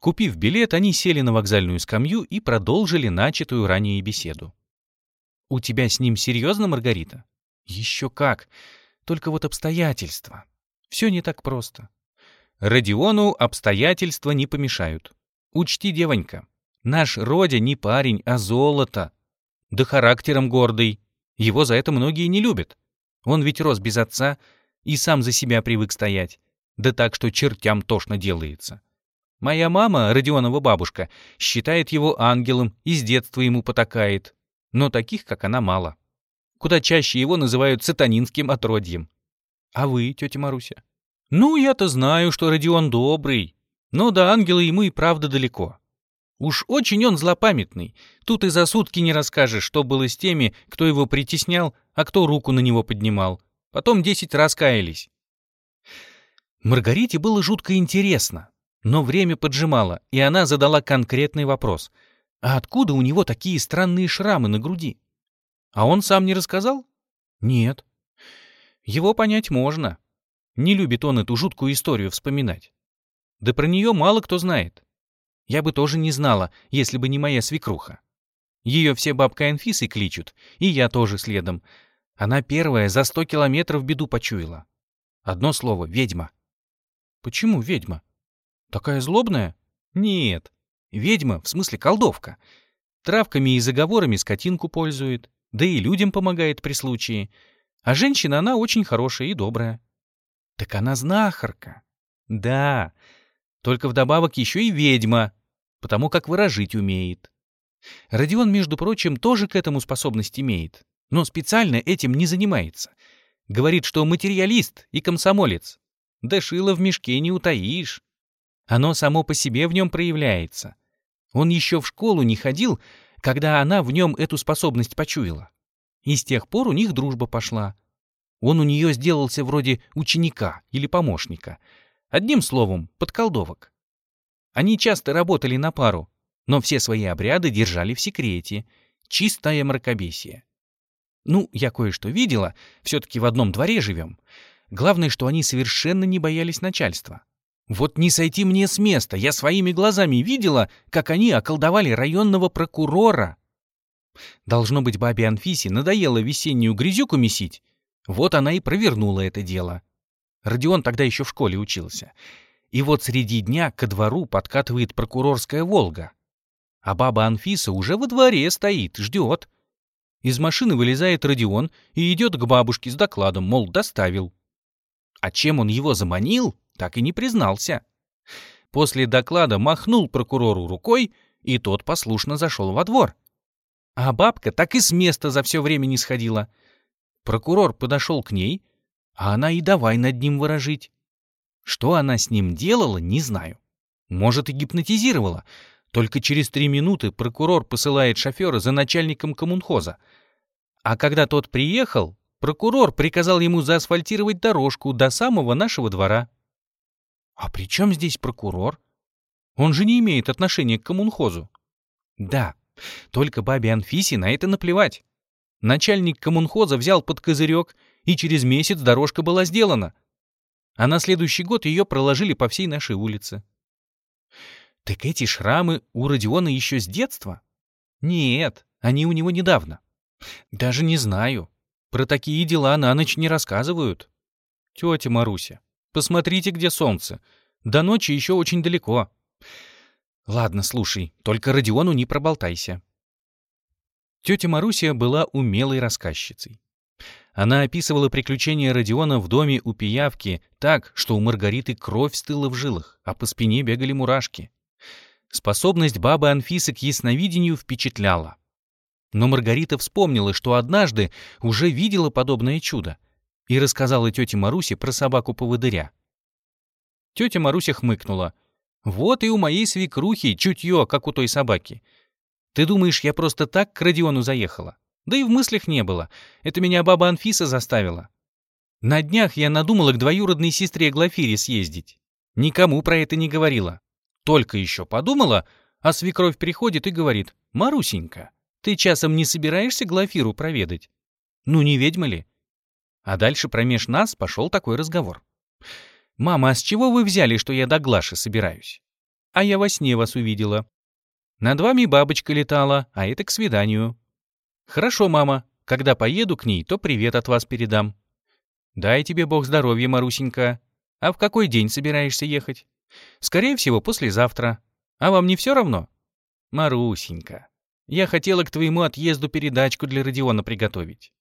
Купив билет, они сели на вокзальную скамью и продолжили начатую ранее беседу. «У тебя с ним серьезно, Маргарита?» «Еще как. Только вот обстоятельства. Все не так просто. Родиону обстоятельства не помешают. Учти, девонька, Наш Родя не парень, а золото. Да характером гордый. Его за это многие не любят. Он ведь рос без отца и сам за себя привык стоять. Да так, что чертям тошно делается. Моя мама, Родионова бабушка, считает его ангелом и с детства ему потакает. Но таких, как она, мало. Куда чаще его называют сатанинским отродьем. А вы, тетя Маруся? Ну, я-то знаю, что Родион добрый. Но до ангела ему и правда далеко. Уж очень он злопамятный. Тут и за сутки не расскажешь, что было с теми, кто его притеснял, а кто руку на него поднимал. Потом десять раз. Маргарите было жутко интересно, но время поджимало, и она задала конкретный вопрос. А откуда у него такие странные шрамы на груди? А он сам не рассказал? Нет. Его понять можно. Не любит он эту жуткую историю вспоминать. Да про нее мало кто знает. Я бы тоже не знала, если бы не моя свекруха. Ее все бабкой Анфисой кличут, и я тоже следом. Она первая за сто километров беду почуяла. Одно слово — ведьма. Почему ведьма? Такая злобная? Нет. Ведьма, в смысле колдовка. Травками и заговорами скотинку пользует, да и людям помогает при случае. А женщина она очень хорошая и добрая. Так она знахарка. Да, только вдобавок еще и ведьма, потому как выражить умеет. Родион, между прочим, тоже к этому способность имеет, но специально этим не занимается. Говорит, что материалист и комсомолец. Да шило в мешке не утаишь. Оно само по себе в нем проявляется. Он еще в школу не ходил, когда она в нем эту способность почуяла. И с тех пор у них дружба пошла. Он у нее сделался вроде ученика или помощника. Одним словом, подколдовок. Они часто работали на пару, но все свои обряды держали в секрете. Чистое мракобесие. Ну, я кое-что видела, все-таки в одном дворе живем. Главное, что они совершенно не боялись начальства. Вот не сойти мне с места, я своими глазами видела, как они околдовали районного прокурора. Должно быть, бабе Анфисе надоело весеннюю грязюку месить, вот она и провернула это дело. Родион тогда еще в школе учился. И вот среди дня ко двору подкатывает прокурорская «Волга». А баба Анфиса уже во дворе стоит, ждет. Из машины вылезает Родион и идет к бабушке с докладом, мол, доставил. А чем он его заманил, так и не признался. После доклада махнул прокурору рукой, и тот послушно зашел во двор. А бабка так и с места за все время не сходила — Прокурор подошел к ней, а она и давай над ним выражить. Что она с ним делала, не знаю. Может, и гипнотизировала. Только через три минуты прокурор посылает шофера за начальником коммунхоза. А когда тот приехал, прокурор приказал ему заасфальтировать дорожку до самого нашего двора. А при чем здесь прокурор? Он же не имеет отношения к коммунхозу. Да, только бабе Анфисе на это наплевать. Начальник коммунхоза взял под козырек, и через месяц дорожка была сделана. А на следующий год ее проложили по всей нашей улице. Так эти шрамы у Родиона еще с детства? Нет, они у него недавно. Даже не знаю. Про такие дела на ночь не рассказывают. Тетя Маруся, посмотрите, где солнце. До ночи еще очень далеко. Ладно, слушай, только Родиону не проболтайся. Тетя Маруся была умелой рассказчицей. Она описывала приключения Родиона в доме у пиявки так, что у Маргариты кровь стыла в жилах, а по спине бегали мурашки. Способность бабы Анфисы к ясновидению впечатляла. Но Маргарита вспомнила, что однажды уже видела подобное чудо и рассказала тете Марусе про собаку-поводыря. Тетя Маруся хмыкнула. «Вот и у моей свекрухи чутье, как у той собаки. Ты думаешь, я просто так к Родиону заехала? Да и в мыслях не было. Это меня баба Анфиса заставила. На днях я надумала к двоюродной сестре Глафире съездить. Никому про это не говорила. Только еще подумала, а свекровь приходит и говорит, «Марусенька, ты часом не собираешься Глафиру проведать? Ну не ведьма ли?» А дальше промеж нас пошел такой разговор. «Мама, а с чего вы взяли, что я до Глаши собираюсь?» «А я во сне вас увидела. Над вами бабочка летала, а это к свиданию. Хорошо, мама. Когда поеду к ней, то привет от вас передам. Дай тебе бог здоровья, Марусенька. А в какой день собираешься ехать? Скорее всего, послезавтра. А вам не все равно? Марусенька, я хотела к твоему отъезду передачку для Родиона приготовить.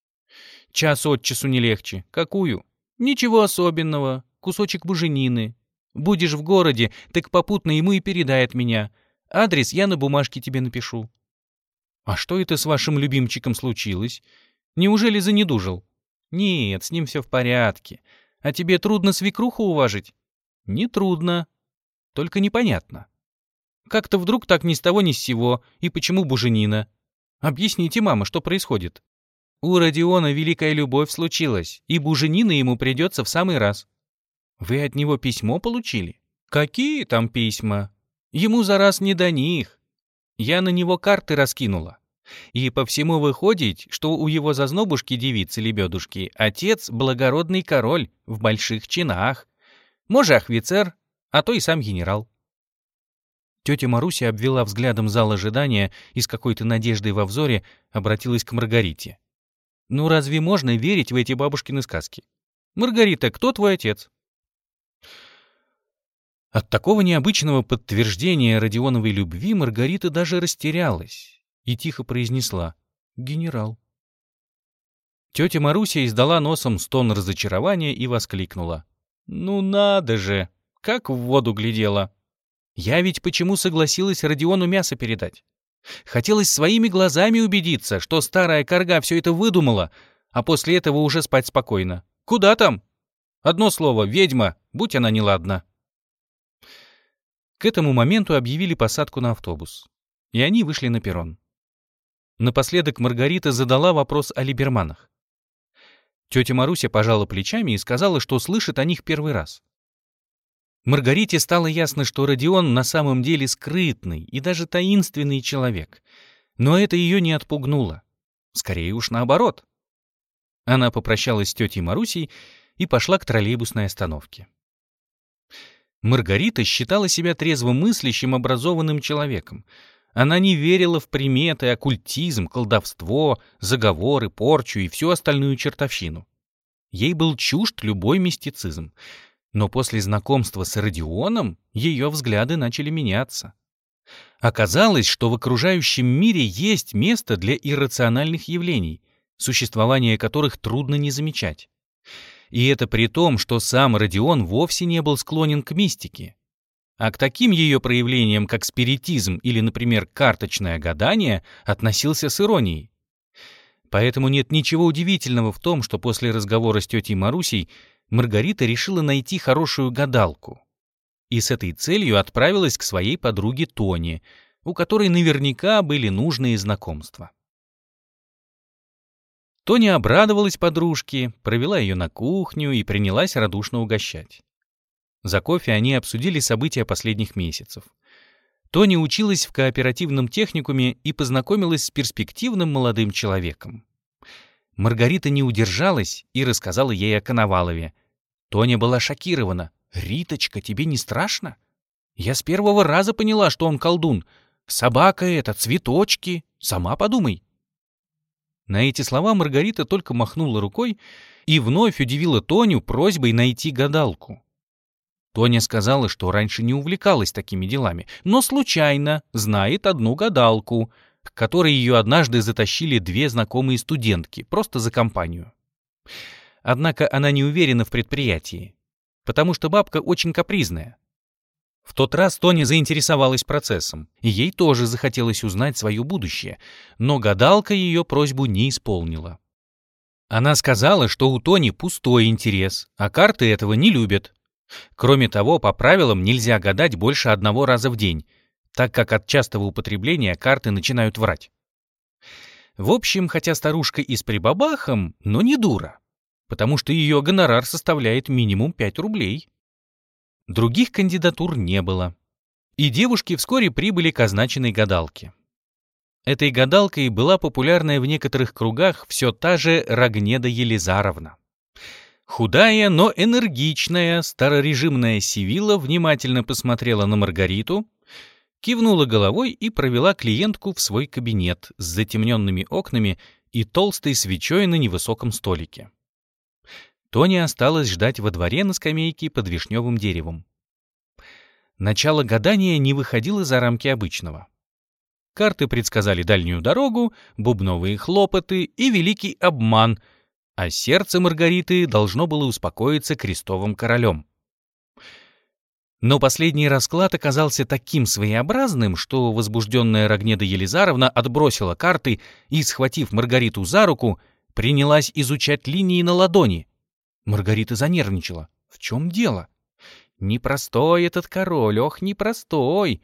Час от часу не легче. Какую? Ничего особенного. Кусочек буженины. Будешь в городе, так попутно ему и передай от меня. Адрес я на бумажке тебе напишу. А что это с вашим любимчиком случилось? Неужели занедужил? Нет, с ним все в порядке. А тебе трудно свекруху уважить? Не трудно. Только непонятно. Как-то вдруг так ни с того ни с сего, и почему буженина? Объясните, мама, что происходит? У Родиона великая любовь случилась, и буженина ему придется в самый раз. Вы от него письмо получили? Какие там письма? Ему за раз не до них. Я на него карты раскинула. И по всему выходит, что у его зазнобушки девицы-лебедушки отец благородный король в больших чинах. Может, офицер, а то и сам генерал. Тетя Маруся обвела взглядом зал ожидания и с какой-то надеждой во взоре обратилась к Маргарите. Ну разве можно верить в эти бабушкины сказки? Маргарита, кто твой отец? От такого необычного подтверждения Родионовой любви Маргарита даже растерялась и тихо произнесла «Генерал». Тетя Маруся издала носом стон разочарования и воскликнула. «Ну надо же! Как в воду глядела! Я ведь почему согласилась Родиону мясо передать? Хотелось своими глазами убедиться, что старая корга все это выдумала, а после этого уже спать спокойно. Куда там? Одно слово — ведьма, будь она неладна. К этому моменту объявили посадку на автобус, и они вышли на перрон. Напоследок Маргарита задала вопрос о либерманах. Тетя Маруся пожала плечами и сказала, что слышит о них первый раз. Маргарите стало ясно, что Родион на самом деле скрытный и даже таинственный человек. Но это ее не отпугнуло. Скорее уж наоборот. Она попрощалась с тетей Марусей и пошла к троллейбусной остановке. Маргарита считала себя трезвомыслящим, образованным человеком. Она не верила в приметы, оккультизм, колдовство, заговоры, порчу и всю остальную чертовщину. Ей был чужд любой мистицизм. Но после знакомства с Родионом ее взгляды начали меняться. Оказалось, что в окружающем мире есть место для иррациональных явлений, существование которых трудно не замечать. И это при том, что сам Родион вовсе не был склонен к мистике. А к таким ее проявлениям, как спиритизм или, например, карточное гадание, относился с иронией. Поэтому нет ничего удивительного в том, что после разговора с тетей Марусей Маргарита решила найти хорошую гадалку. И с этой целью отправилась к своей подруге Тоне, у которой наверняка были нужные знакомства. Тоня обрадовалась подружке, провела ее на кухню и принялась радушно угощать. За кофе они обсудили события последних месяцев. Тоня училась в кооперативном техникуме и познакомилась с перспективным молодым человеком. Маргарита не удержалась и рассказала ей о Коновалове, Тоня была шокирована. «Риточка, тебе не страшно?» «Я с первого раза поняла, что он колдун. Собака это, цветочки. Сама подумай». На эти слова Маргарита только махнула рукой и вновь удивила Тоню просьбой найти гадалку. Тоня сказала, что раньше не увлекалась такими делами, но случайно знает одну гадалку, к которой ее однажды затащили две знакомые студентки, просто за компанию. Однако она не уверена в предприятии, потому что бабка очень капризная. В тот раз Тоня заинтересовалась процессом, и ей тоже захотелось узнать свое будущее, но гадалка ее просьбу не исполнила. Она сказала, что у Тони пустой интерес, а карты этого не любят. Кроме того, по правилам нельзя гадать больше одного раза в день, так как от частого употребления карты начинают врать. В общем, хотя старушка и с прибабахом, но не дура потому что ее гонорар составляет минимум 5 рублей. Других кандидатур не было. И девушки вскоре прибыли к означенной гадалке. Этой гадалкой была популярная в некоторых кругах все та же Рогнеда Елизаровна. Худая, но энергичная, старорежимная Сивила внимательно посмотрела на Маргариту, кивнула головой и провела клиентку в свой кабинет с затемненными окнами и толстой свечой на невысоком столике. Тони осталось ждать во дворе на скамейке под вишневым деревом. Начало гадания не выходило за рамки обычного. Карты предсказали дальнюю дорогу, бубновые хлопоты и великий обман, а сердце Маргариты должно было успокоиться крестовым королем. Но последний расклад оказался таким своеобразным, что возбужденная Рогнеда Елизаровна отбросила карты и, схватив Маргариту за руку, принялась изучать линии на ладони. Маргарита занервничала. В чем дело? Непростой этот король, ох, непростой.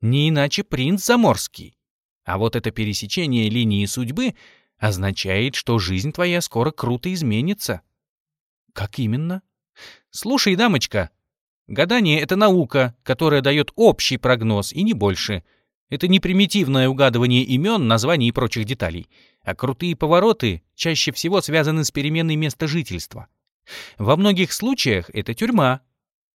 Не иначе принц заморский. А вот это пересечение линии судьбы означает, что жизнь твоя скоро круто изменится. Как именно? Слушай, дамочка, Гадание — это наука, которая дает общий прогноз и не больше. Это не примитивное угадывание имен, названий и прочих деталей, а крутые повороты чаще всего связаны с переменной места жительства. Во многих случаях это тюрьма,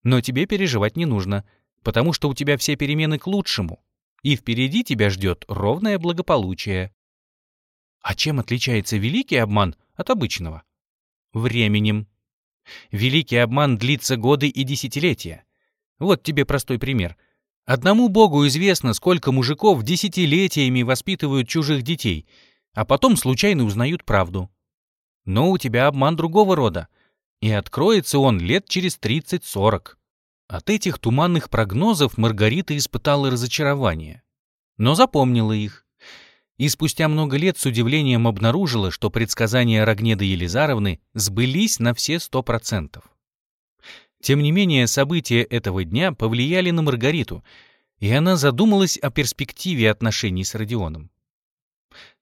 но тебе переживать не нужно, потому что у тебя все перемены к лучшему, и впереди тебя ждет ровное благополучие. А чем отличается великий обман от обычного? Временем. Великий обман длится годы и десятилетия. Вот тебе простой пример. Одному богу известно, сколько мужиков десятилетиями воспитывают чужих детей, а потом случайно узнают правду. Но у тебя обман другого рода, и откроется он лет через 30-40. От этих туманных прогнозов Маргарита испытала разочарование, но запомнила их и спустя много лет с удивлением обнаружила, что предсказания Рогнеды Елизаровны сбылись на все сто процентов. Тем не менее, события этого дня повлияли на Маргариту, и она задумалась о перспективе отношений с Родионом.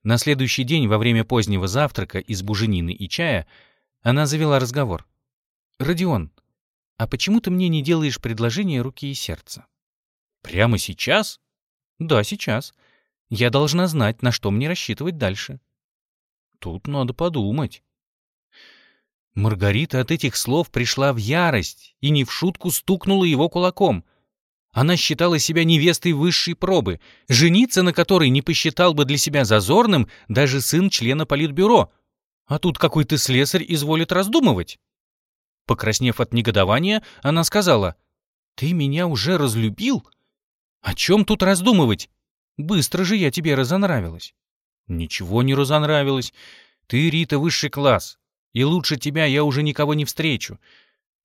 На следующий день, во время позднего завтрака из буженины и чая, она завела разговор. «Родион, а почему ты мне не делаешь предложение руки и сердца?» «Прямо сейчас?» «Да, сейчас. Я должна знать, на что мне рассчитывать дальше. Тут надо подумать. Маргарита от этих слов пришла в ярость и не в шутку стукнула его кулаком. Она считала себя невестой высшей пробы, жениться на которой не посчитал бы для себя зазорным даже сын члена политбюро. А тут какой-то слесарь изволит раздумывать. Покраснев от негодования, она сказала, «Ты меня уже разлюбил? О чем тут раздумывать? Быстро же я тебе разонравилась. Ничего не разонравилось. Ты, Рита, высший класс. И лучше тебя я уже никого не встречу.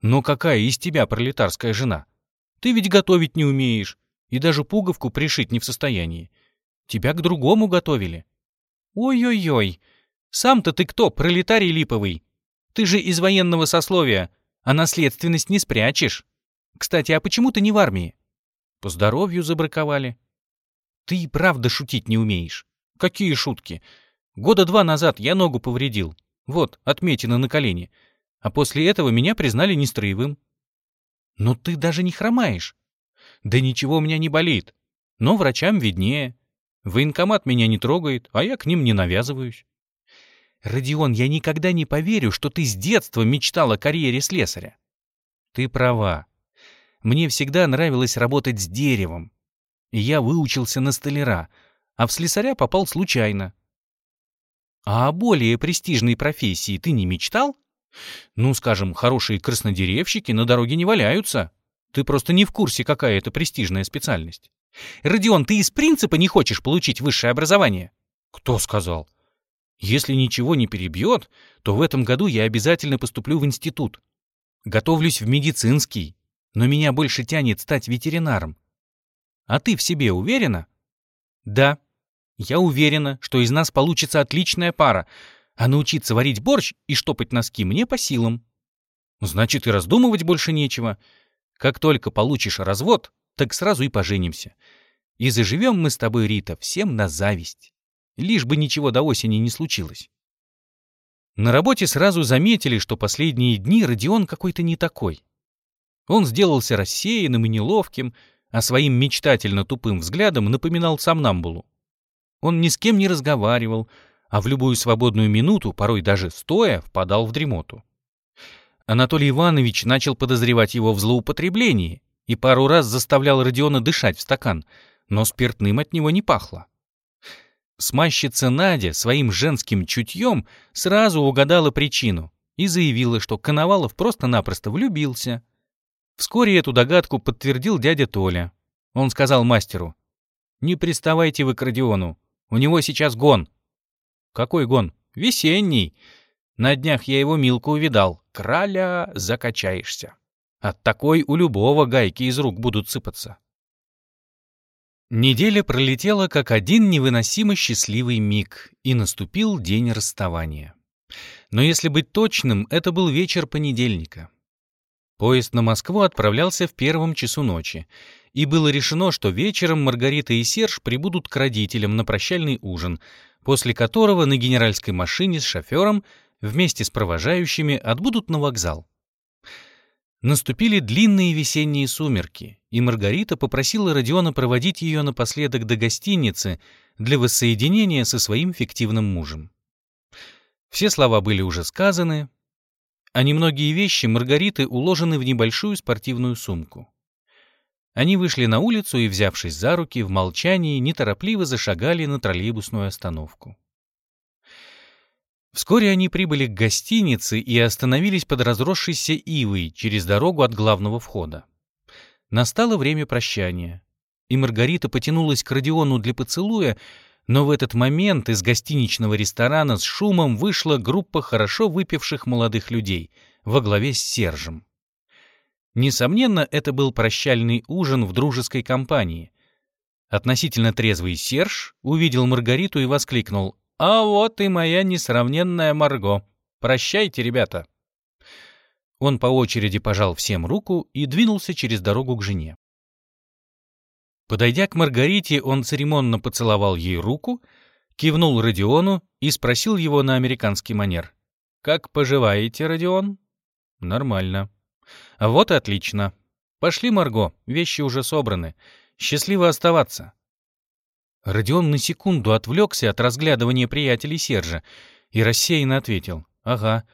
Но какая из тебя пролетарская жена? Ты ведь готовить не умеешь. И даже пуговку пришить не в состоянии. Тебя к другому готовили. Ой-ой-ой. Сам-то ты кто, пролетарий липовый? Ты же из военного сословия, а наследственность не спрячешь. Кстати, а почему ты не в армии? По здоровью забраковали. Ты и правда шутить не умеешь. Какие шутки? Года два назад я ногу повредил. Вот, отметина на колене. А после этого меня признали нестроевым. Но ты даже не хромаешь. Да ничего у меня не болит. Но врачам виднее. Военкомат меня не трогает, а я к ним не навязываюсь. Родион, я никогда не поверю, что ты с детства мечтал о карьере слесаря. Ты права. Мне всегда нравилось работать с деревом, я выучился на столяра, а в слесаря попал случайно. А о более престижной профессии ты не мечтал? Ну, скажем, хорошие краснодеревщики на дороге не валяются. Ты просто не в курсе, какая это престижная специальность. Родион, ты из принципа не хочешь получить высшее образование? Кто сказал? Если ничего не перебьет, то в этом году я обязательно поступлю в институт. Готовлюсь в медицинский, но меня больше тянет стать ветеринаром. А ты в себе уверена? Да. Я уверена, что из нас получится отличная пара, а научиться варить борщ и штопать носки мне по силам. Значит, и раздумывать больше нечего. Как только получишь развод, так сразу и поженимся. И заживем мы с тобой, Рита, всем на зависть. Лишь бы ничего до осени не случилось. На работе сразу заметили, что последние дни Родион какой-то не такой. Он сделался рассеянным и неловким, а своим мечтательно тупым взглядом напоминал сомнамбулу. Он ни с кем не разговаривал, а в любую свободную минуту, порой даже стоя, впадал в дремоту. Анатолий Иванович начал подозревать его в злоупотреблении и пару раз заставлял Родиона дышать в стакан, но спиртным от него не пахло. Смащица Надя своим женским чутьем сразу угадала причину и заявила, что Коновалов просто-напросто влюбился. Вскоре эту догадку подтвердил дядя Толя. Он сказал мастеру, «Не приставайте вы к Родиону, у него сейчас гон». «Какой гон?» «Весенний. На днях я его Милку увидал. Краля закачаешься. От такой у любого гайки из рук будут сыпаться. Неделя пролетела как один невыносимо счастливый миг, и наступил день расставания. Но если быть точным, это был вечер понедельника. Поезд на Москву отправлялся в первом часу ночи, и было решено, что вечером Маргарита и Серж прибудут к родителям на прощальный ужин, после которого на генеральской машине с шофером вместе с провожающими отбудут на вокзал. Наступили длинные весенние сумерки, и Маргарита попросила Родиона проводить ее напоследок до гостиницы для воссоединения со своим фиктивным мужем. Все слова были уже сказаны, а немногие вещи Маргариты уложены в небольшую спортивную сумку. Они вышли на улицу и, взявшись за руки, в молчании неторопливо зашагали на троллейбусную остановку. Вскоре они прибыли к гостинице и остановились под разросшейся ивой через дорогу от главного входа. Настало время прощания, и Маргарита потянулась к Родиону для поцелуя, но в этот момент из гостиничного ресторана с шумом вышла группа хорошо выпивших молодых людей во главе с Сержем. Несомненно, это был прощальный ужин в дружеской компании. Относительно трезвый Серж увидел Маргариту и воскликнул а вот и моя несравненная Марго. Прощайте, ребята. Он по очереди пожал всем руку и двинулся через дорогу к жене. Подойдя к Маргарите, он церемонно поцеловал ей руку, кивнул Родиону и спросил его на американский манер. «Как поживаете, Родион?» «Нормально». «Вот и отлично. Пошли, Марго, вещи уже собраны. Счастливо оставаться». Родион на секунду отвлекся от разглядывания приятелей Сержа и рассеянно ответил. «Ага,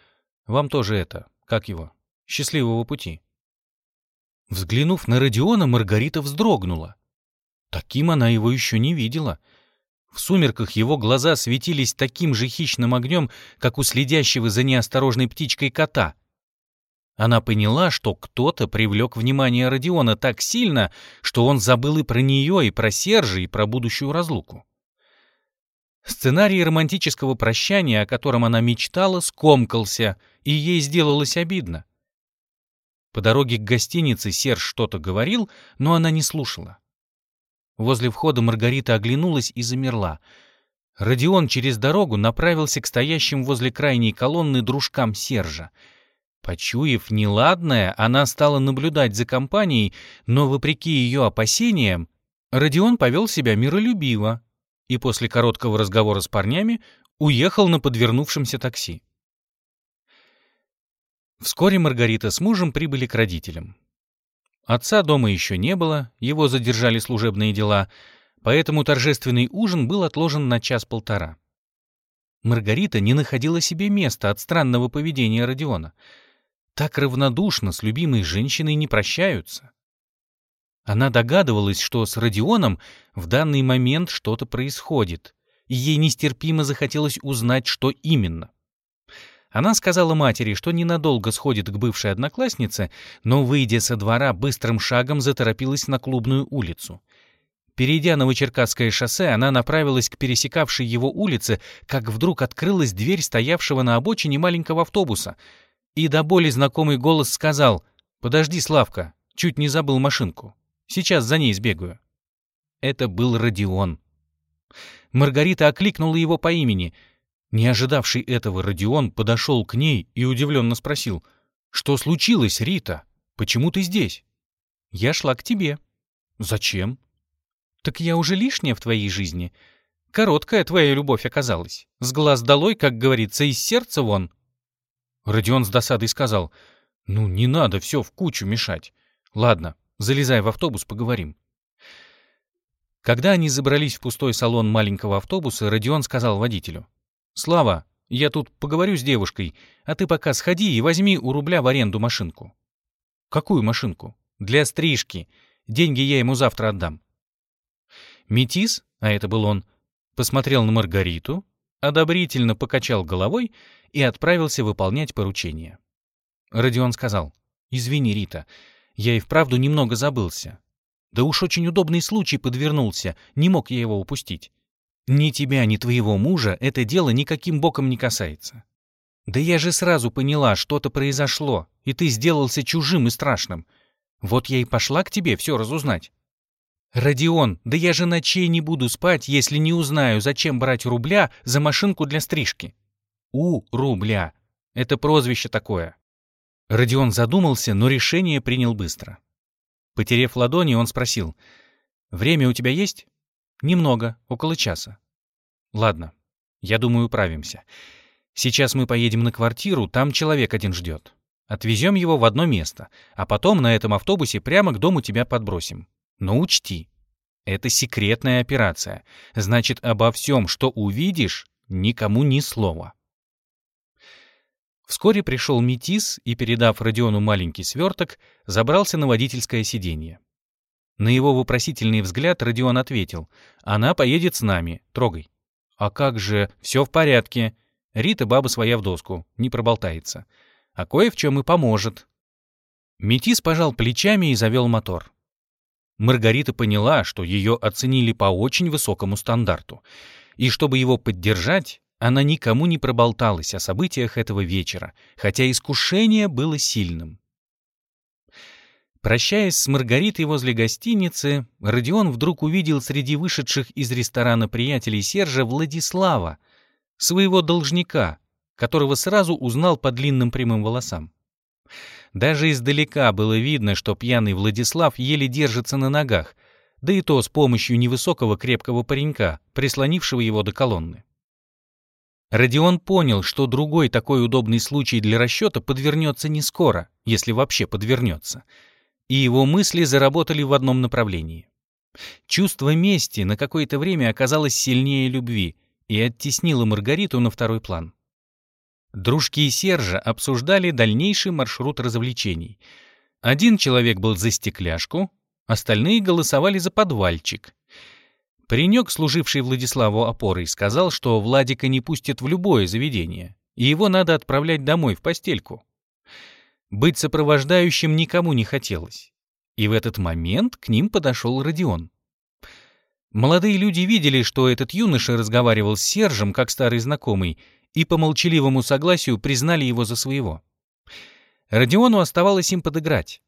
вам тоже это, как его, счастливого пути». Взглянув на Родиона, Маргарита вздрогнула. Таким она его еще не видела. В сумерках его глаза светились таким же хищным огнем, как у следящего за неосторожной птичкой кота — она поняла, что кто-то привлек внимание Родиона так сильно, что он забыл и про нее, и про Сержа, и про будущую разлуку. Сценарий романтического прощания, о котором она мечтала, скомкался, и ей сделалось обидно. По дороге к гостинице Серж что-то говорил, но она не слушала. Возле входа Маргарита оглянулась и замерла. Родион через дорогу направился к стоящим возле крайней колонны дружкам Сержа — Почуяв неладное, она стала наблюдать за компанией, но, вопреки ее опасениям, Родион повел себя миролюбиво и после короткого разговора с парнями уехал на подвернувшемся такси. Вскоре Маргарита с мужем прибыли к родителям. Отца дома еще не было, его задержали служебные дела, поэтому торжественный ужин был отложен на час-полтора. Маргарита не находила себе места от странного поведения Родиона — так равнодушно с любимой женщиной не прощаются. Она догадывалась, что с Родионом в данный момент что-то происходит, и ей нестерпимо захотелось узнать, что именно. Она сказала матери, что ненадолго сходит к бывшей однокласснице, но, выйдя со двора, быстрым шагом заторопилась на клубную улицу. Перейдя Новочеркасское шоссе, она направилась к пересекавшей его улице, как вдруг открылась дверь стоявшего на обочине маленького автобуса — и до боли знакомый голос сказал «Подожди, Славка, чуть не забыл машинку. Сейчас за ней сбегаю». Это был Родион. Маргарита окликнула его по имени. Не ожидавший этого Родион подошел к ней и удивленно спросил «Что случилось, Рита? Почему ты здесь?» «Я шла к тебе». «Зачем?» «Так я уже лишняя в твоей жизни. Короткая твоя любовь оказалась. С глаз долой, как говорится, из сердца вон». Родион с досадой сказал, «Ну, не надо все в кучу мешать. Ладно, залезай в автобус, поговорим». Когда они забрались в пустой салон маленького автобуса, Родион сказал водителю, «Слава, я тут поговорю с девушкой, а ты пока сходи и возьми у рубля в аренду машинку». «Какую машинку?» «Для стрижки. Деньги я ему завтра отдам». Метис, а это был он, посмотрел на Маргариту, одобрительно покачал головой и отправился выполнять поручение. Родион сказал, «Извини, Рита, я и вправду немного забылся. Да уж очень удобный случай подвернулся, не мог я его упустить. Ни тебя, ни твоего мужа это дело никаким боком не касается. Да я же сразу поняла, что-то произошло, и ты сделался чужим и страшным. Вот я и пошла к тебе все разузнать. Родион, да я же ночей не буду спать, если не узнаю, зачем брать рубля за машинку для стрижки. У рубля. Это прозвище такое. Родион задумался, но решение принял быстро. Потерев ладони, он спросил. «Время у тебя есть?» «Немного, около часа». «Ладно, я думаю, управимся. Сейчас мы поедем на квартиру, там человек один ждет. Отвезем его в одно место, а потом на этом автобусе прямо к дому тебя подбросим. Но учти, это секретная операция. Значит, обо всем, что увидишь, никому ни слова. Вскоре пришел Метис и, передав Родиону маленький сверток, забрался на водительское сиденье. На его вопросительный взгляд Родион ответил, «Она поедет с нами, трогай». «А как же, все в порядке. Рита баба своя в доску, не проболтается. А кое в чем и поможет». Метис пожал плечами и завел мотор. Маргарита поняла, что ее оценили по очень высокому стандарту, и чтобы его поддержать, она никому не проболталась о событиях этого вечера, хотя искушение было сильным. Прощаясь с Маргаритой возле гостиницы, Родион вдруг увидел среди вышедших из ресторана приятелей Сержа Владислава, своего должника, которого сразу узнал по длинным прямым волосам. Даже издалека было видно, что пьяный Владислав еле держится на ногах, да и то с помощью невысокого крепкого паренька, прислонившего его до колонны. Родион понял, что другой такой удобный случай для расчета подвернется не скоро, если вообще подвернется, и его мысли заработали в одном направлении. Чувство мести на какое-то время оказалось сильнее любви и оттеснило Маргариту на второй план. Дружки Сержа обсуждали дальнейший маршрут развлечений. Один человек был за стекляшку, остальные голосовали за подвальчик. Паренек, служивший Владиславу опорой, сказал, что Владика не пустят в любое заведение, и его надо отправлять домой в постельку. Быть сопровождающим никому не хотелось. И в этот момент к ним подошел Родион. Молодые люди видели, что этот юноша разговаривал с Сержем как старый знакомый, и по молчаливому согласию признали его за своего. Родиону оставалось им подыграть.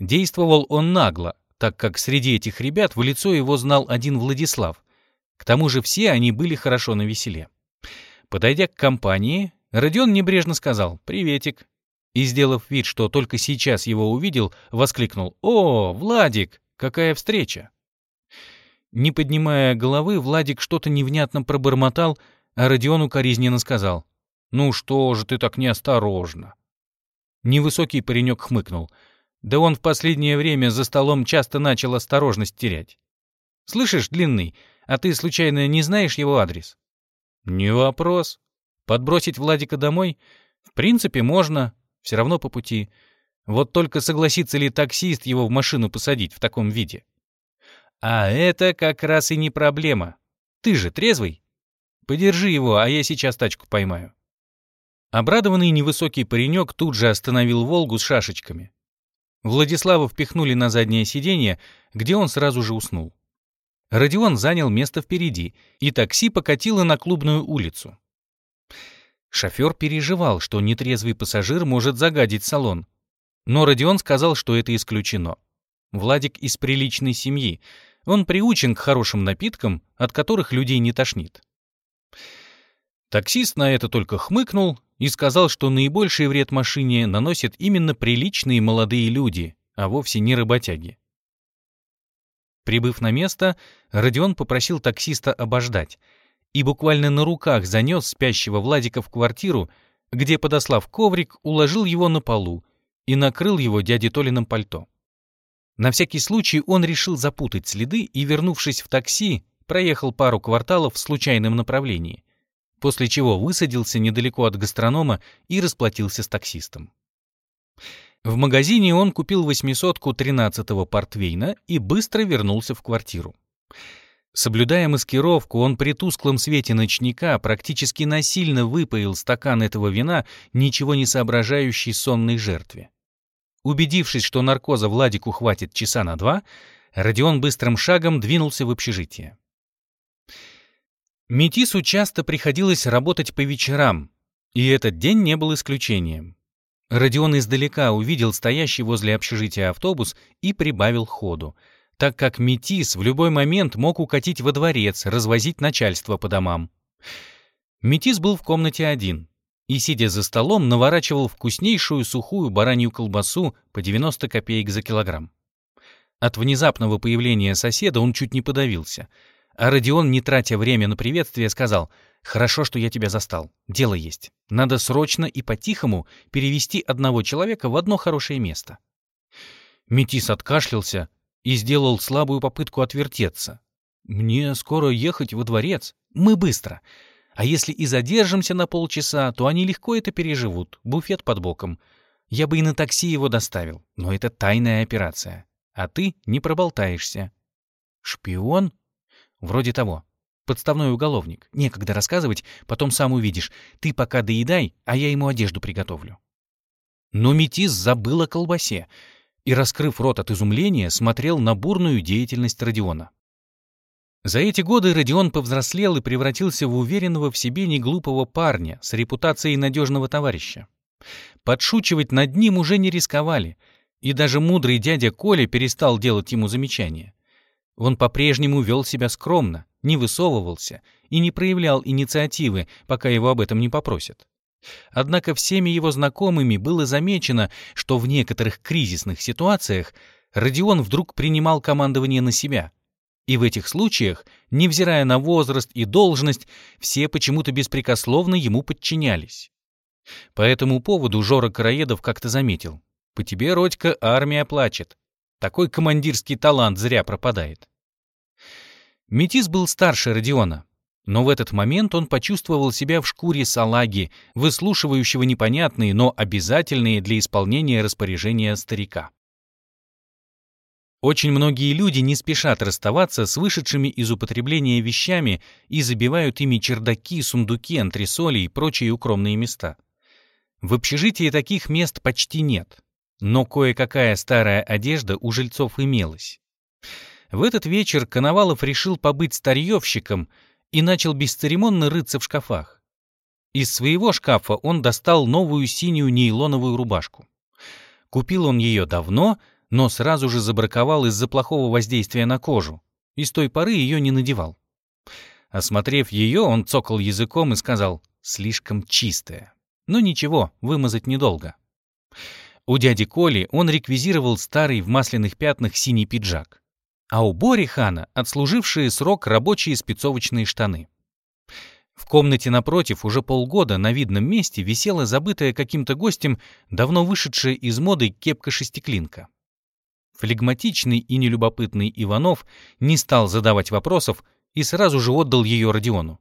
Действовал он нагло, так как среди этих ребят в лицо его знал один Владислав. К тому же все они были хорошо на веселе. Подойдя к компании, Родион небрежно сказал «Приветик» и, сделав вид, что только сейчас его увидел, воскликнул «О, Владик, какая встреча!» Не поднимая головы, Владик что-то невнятно пробормотал, а Родион укоризненно сказал. «Ну что же ты так неосторожно?» Невысокий паренек хмыкнул. Да он в последнее время за столом часто начал осторожность терять. «Слышишь, Длинный, а ты случайно не знаешь его адрес?» «Не вопрос. Подбросить Владика домой? В принципе, можно. Все равно по пути. Вот только согласится ли таксист его в машину посадить в таком виде?» «А это как раз и не проблема. Ты же трезвый?» Подержи его, а я сейчас тачку поймаю». Обрадованный невысокий паренек тут же остановил «Волгу» с шашечками. Владислава впихнули на заднее сиденье, где он сразу же уснул. Родион занял место впереди, и такси покатило на клубную улицу. Шофер переживал, что нетрезвый пассажир может загадить салон. Но Родион сказал, что это исключено. Владик из приличной семьи. Он приучен к хорошим напиткам, от которых людей не тошнит. Таксист на это только хмыкнул и сказал, что наибольший вред машине наносят именно приличные молодые люди, а вовсе не работяги. Прибыв на место, Родион попросил таксиста обождать и буквально на руках занес спящего Владика в квартиру, где, подослав коврик, уложил его на полу и накрыл его дяде Толиным пальто. На всякий случай он решил запутать следы и, вернувшись в такси, проехал пару кварталов в случайном направлении, после чего высадился недалеко от гастронома и расплатился с таксистом. В магазине он купил восьмисотку 13-го портвейна и быстро вернулся в квартиру. Соблюдая маскировку, он при тусклом свете ночника практически насильно выпоил стакан этого вина ничего не соображающей сонной жертве. Убедившись, что наркоза Владику хватит часа на два, Родион быстрым шагом двинулся в общежитие. Метису часто приходилось работать по вечерам, И этот день не был исключением. Родион издалека увидел стоящий возле общежития автобус и прибавил ходу, так как Метис в любой момент мог укатить во дворец, развозить начальство по домам. Метис был в комнате один и, сидя за столом, наворачивал вкуснейшую сухую баранью колбасу по 90 копеек за килограмм. От внезапного появления соседа он чуть не подавился, а Родион, не тратя время на приветствие, сказал «Хорошо, что я тебя застал. Дело есть. Надо срочно и по-тихому перевести одного человека в одно хорошее место». Метис откашлялся и сделал слабую попытку отвертеться. «Мне скоро ехать во дворец. Мы быстро. А если и задержимся на полчаса, то они легко это переживут, буфет под боком. Я бы и на такси его доставил, но это тайная операция. А ты не проболтаешься. Шпион? Вроде того. Подставной уголовник. Некогда рассказывать, потом сам увидишь. Ты пока доедай, а я ему одежду приготовлю. Но Метис забыл о колбасе и, раскрыв рот от изумления, смотрел на бурную деятельность Родиона. За эти годы Родион повзрослел и превратился в уверенного в себе неглупого парня с репутацией надежного товарища. Подшучивать над ним уже не рисковали, и даже мудрый дядя Коля перестал делать ему замечания. Он по-прежнему вел себя скромно, не высовывался и не проявлял инициативы, пока его об этом не попросят. Однако всеми его знакомыми было замечено, что в некоторых кризисных ситуациях Родион вдруг принимал командование на себя — и в этих случаях, невзирая на возраст и должность, все почему-то беспрекословно ему подчинялись. По этому поводу Жора Караедов как-то заметил. «По тебе, Родька, армия плачет. Такой командирский талант зря пропадает». Метис был старше Родиона, но в этот момент он почувствовал себя в шкуре салаги, выслушивающего непонятные, но обязательные для исполнения распоряжения старика. Очень многие люди не спешат расставаться с вышедшими из употребления вещами и забивают ими чердаки, сундуки, антресоли и прочие укромные места. В общежитии таких мест почти нет, но кое-какая старая одежда у жильцов имелась. В этот вечер Коновалов решил побыть старьевщиком и начал бесцеремонно рыться в шкафах. Из своего шкафа он достал новую синюю нейлоновую рубашку. Купил он ее давно — но сразу же забраковал из-за плохого воздействия на кожу, и с той поры ее не надевал. Осмотрев ее, он цокал языком и сказал «слишком чистая». Но ничего, вымазать недолго. У дяди Коли он реквизировал старый в масляных пятнах синий пиджак, а у Бори Хана отслужившие срок рабочие спецовочные штаны. В комнате напротив уже полгода на видном месте висела забытая каким-то гостем давно вышедшая из моды кепка-шестиклинка. Флегматичный и нелюбопытный Иванов не стал задавать вопросов и сразу же отдал ее Родиону.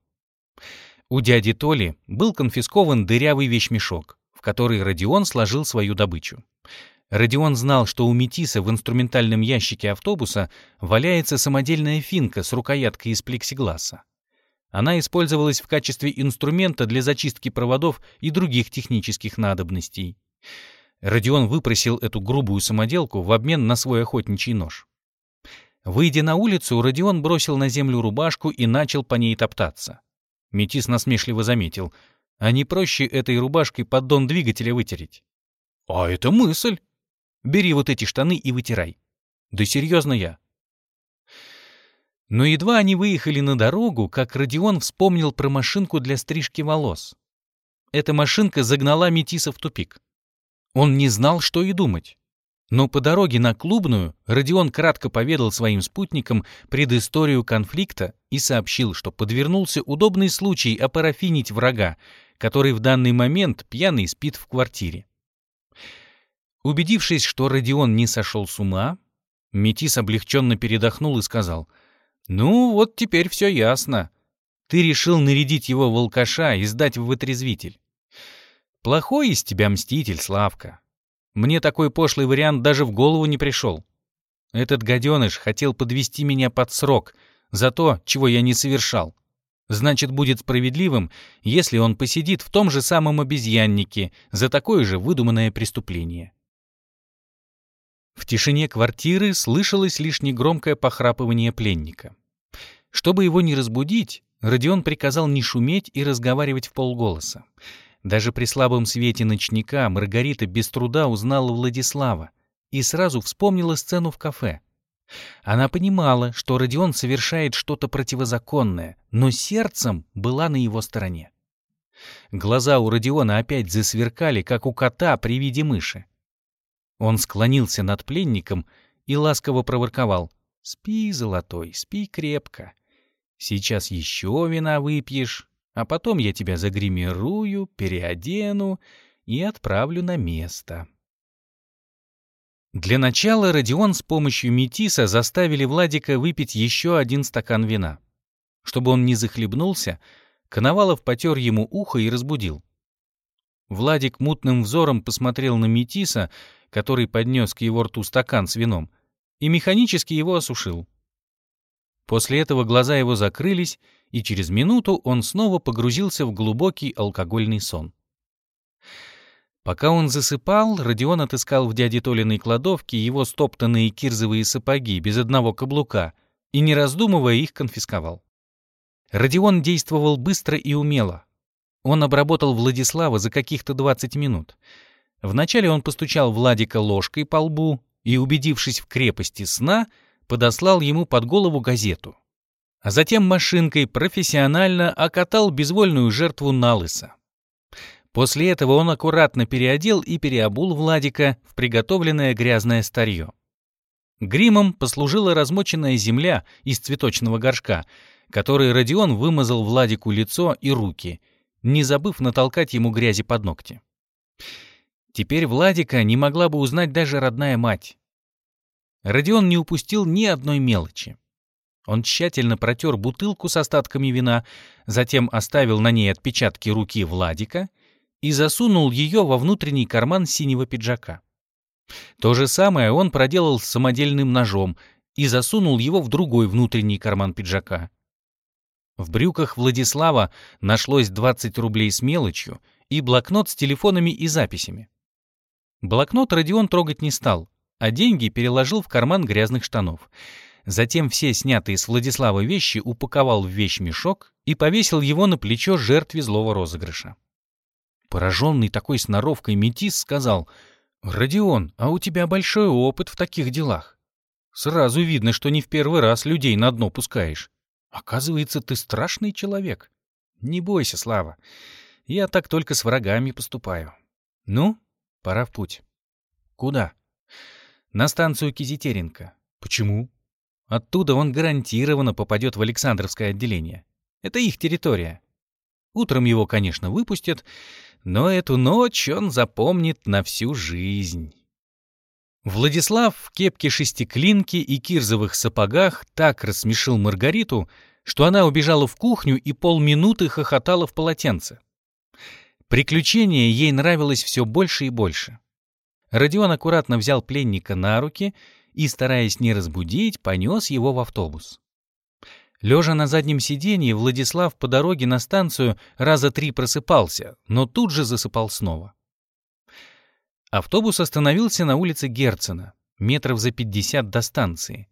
У дяди Толи был конфискован дырявый вещмешок, в который Родион сложил свою добычу. Родион знал, что у Метиса в инструментальном ящике автобуса валяется самодельная финка с рукояткой из плексигласа. Она использовалась в качестве инструмента для зачистки проводов и других технических надобностей. Родион выпросил эту грубую самоделку в обмен на свой охотничий нож. Выйдя на улицу, Родион бросил на землю рубашку и начал по ней топтаться. Метис насмешливо заметил, а не проще этой рубашкой поддон двигателя вытереть? А это мысль. Бери вот эти штаны и вытирай. Да серьезно я. Но едва они выехали на дорогу, как Родион вспомнил про машинку для стрижки волос. Эта машинка загнала Метиса в тупик. Он не знал, что и думать. Но по дороге на Клубную Родион кратко поведал своим спутникам предысторию конфликта и сообщил, что подвернулся удобный случай опарафинить врага, который в данный момент пьяный спит в квартире. Убедившись, что Родион не сошел с ума, Метис облегченно передохнул и сказал, «Ну, вот теперь все ясно. Ты решил нарядить его в алкаша и сдать в вытрезвитель. Плохой из тебя мститель, Славка. Мне такой пошлый вариант даже в голову не пришел. Этот гаденыш хотел подвести меня под срок за то, чего я не совершал. Значит, будет справедливым, если он посидит в том же самом обезьяннике за такое же выдуманное преступление. В тишине квартиры слышалось лишь негромкое похрапывание пленника. Чтобы его не разбудить, Родион приказал не шуметь и разговаривать в полголоса. Даже при слабом свете ночника Маргарита без труда узнала Владислава и сразу вспомнила сцену в кафе. Она понимала, что Родион совершает что-то противозаконное, но сердцем была на его стороне. Глаза у Родиона опять засверкали, как у кота при виде мыши. Он склонился над пленником и ласково проворковал. «Спи, золотой, спи крепко. Сейчас еще вина выпьешь, а потом я тебя загримирую, переодену и отправлю на место». Для начала Родион с помощью метиса заставили Владика выпить еще один стакан вина. Чтобы он не захлебнулся, Коновалов потер ему ухо и разбудил. Владик мутным взором посмотрел на метиса, который поднес к его рту стакан с вином, и механически его осушил. После этого глаза его закрылись, и через минуту он снова погрузился в глубокий алкогольный сон. Пока он засыпал, Родион отыскал в дяде Толиной кладовке его стоптанные кирзовые сапоги без одного каблука и, не раздумывая, их конфисковал. Родион действовал быстро и умело. Он обработал Владислава за каких-то 20 минут. Вначале он постучал Владика ложкой по лбу и, убедившись в крепости сна, подослал ему под голову газету. А затем машинкой профессионально окатал безвольную жертву налыса. После этого он аккуратно переодел и переобул Владика в приготовленное грязное старье. Гримом послужила размоченная земля из цветочного горшка, который Родион вымазал Владику лицо и руки, не забыв натолкать ему грязи под ногти. Теперь Владика не могла бы узнать даже родная мать. Родион не упустил ни одной мелочи. Он тщательно протер бутылку с остатками вина, затем оставил на ней отпечатки руки Владика и засунул ее во внутренний карман синего пиджака. То же самое он проделал с самодельным ножом и засунул его в другой внутренний карман пиджака. В брюках Владислава нашлось 20 рублей с мелочью и блокнот с телефонами и записями. Блокнот Родион трогать не стал, а деньги переложил в карман грязных штанов. Затем все снятые с Владислава вещи упаковал в вещмешок и повесил его на плечо жертве злого розыгрыша. Пораженный такой сноровкой метис сказал, «Родион, а у тебя большой опыт в таких делах. Сразу видно, что не в первый раз людей на дно пускаешь. Оказывается, ты страшный человек. Не бойся, Слава. Я так только с врагами поступаю. Ну, пора в путь. Куда? На станцию Кизитеренко. Почему? Оттуда он гарантированно попадет в Александровское отделение. Это их территория. Утром его, конечно, выпустят, но эту ночь он запомнит на всю жизнь. Владислав в кепке шестиклинки и кирзовых сапогах так рассмешил Маргариту, что она убежала в кухню и полминуты хохотала в полотенце. Приключение ей нравилось все больше и больше. Родион аккуратно взял пленника на руки и, стараясь не разбудить, понес его в автобус. Лежа на заднем сиденье, Владислав по дороге на станцию раза три просыпался, но тут же засыпал снова. Автобус остановился на улице Герцена, метров за 50 до станции.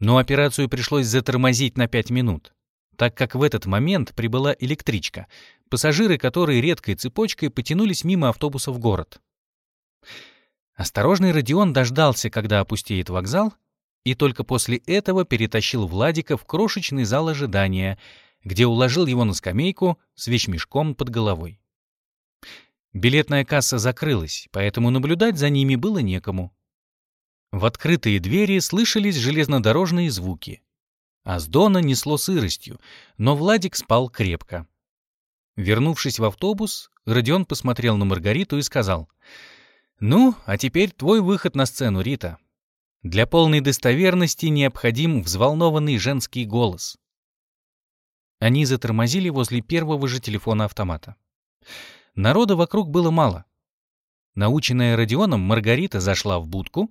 Но операцию пришлось затормозить на 5 минут, так как в этот момент прибыла электричка, пассажиры которой редкой цепочкой потянулись мимо автобуса в город. Осторожный Родион дождался, когда опустеет вокзал, и только после этого перетащил Владика в крошечный зал ожидания, где уложил его на скамейку с вещмешком под головой. Билетная касса закрылась, поэтому наблюдать за ними было некому. В открытые двери слышались железнодорожные звуки. А с Дона несло сыростью, но Владик спал крепко. Вернувшись в автобус, Родион посмотрел на Маргариту и сказал, «Ну, а теперь твой выход на сцену, Рита. Для полной достоверности необходим взволнованный женский голос. Они затормозили возле первого же телефона автомата. Народа вокруг было мало. Наученная Родионом, Маргарита зашла в будку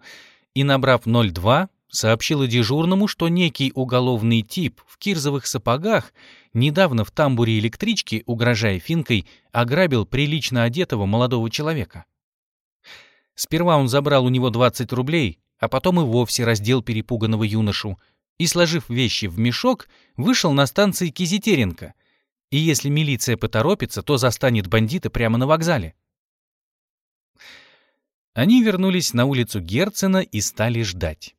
и, набрав 02, сообщила дежурному, что некий уголовный тип в кирзовых сапогах недавно в тамбуре электрички, угрожая финкой, ограбил прилично одетого молодого человека. Сперва он забрал у него 20 рублей, а потом и вовсе раздел перепуганного юношу и, сложив вещи в мешок, вышел на станции Кизитеренко, И если милиция поторопится, то застанет бандита прямо на вокзале. Они вернулись на улицу Герцена и стали ждать.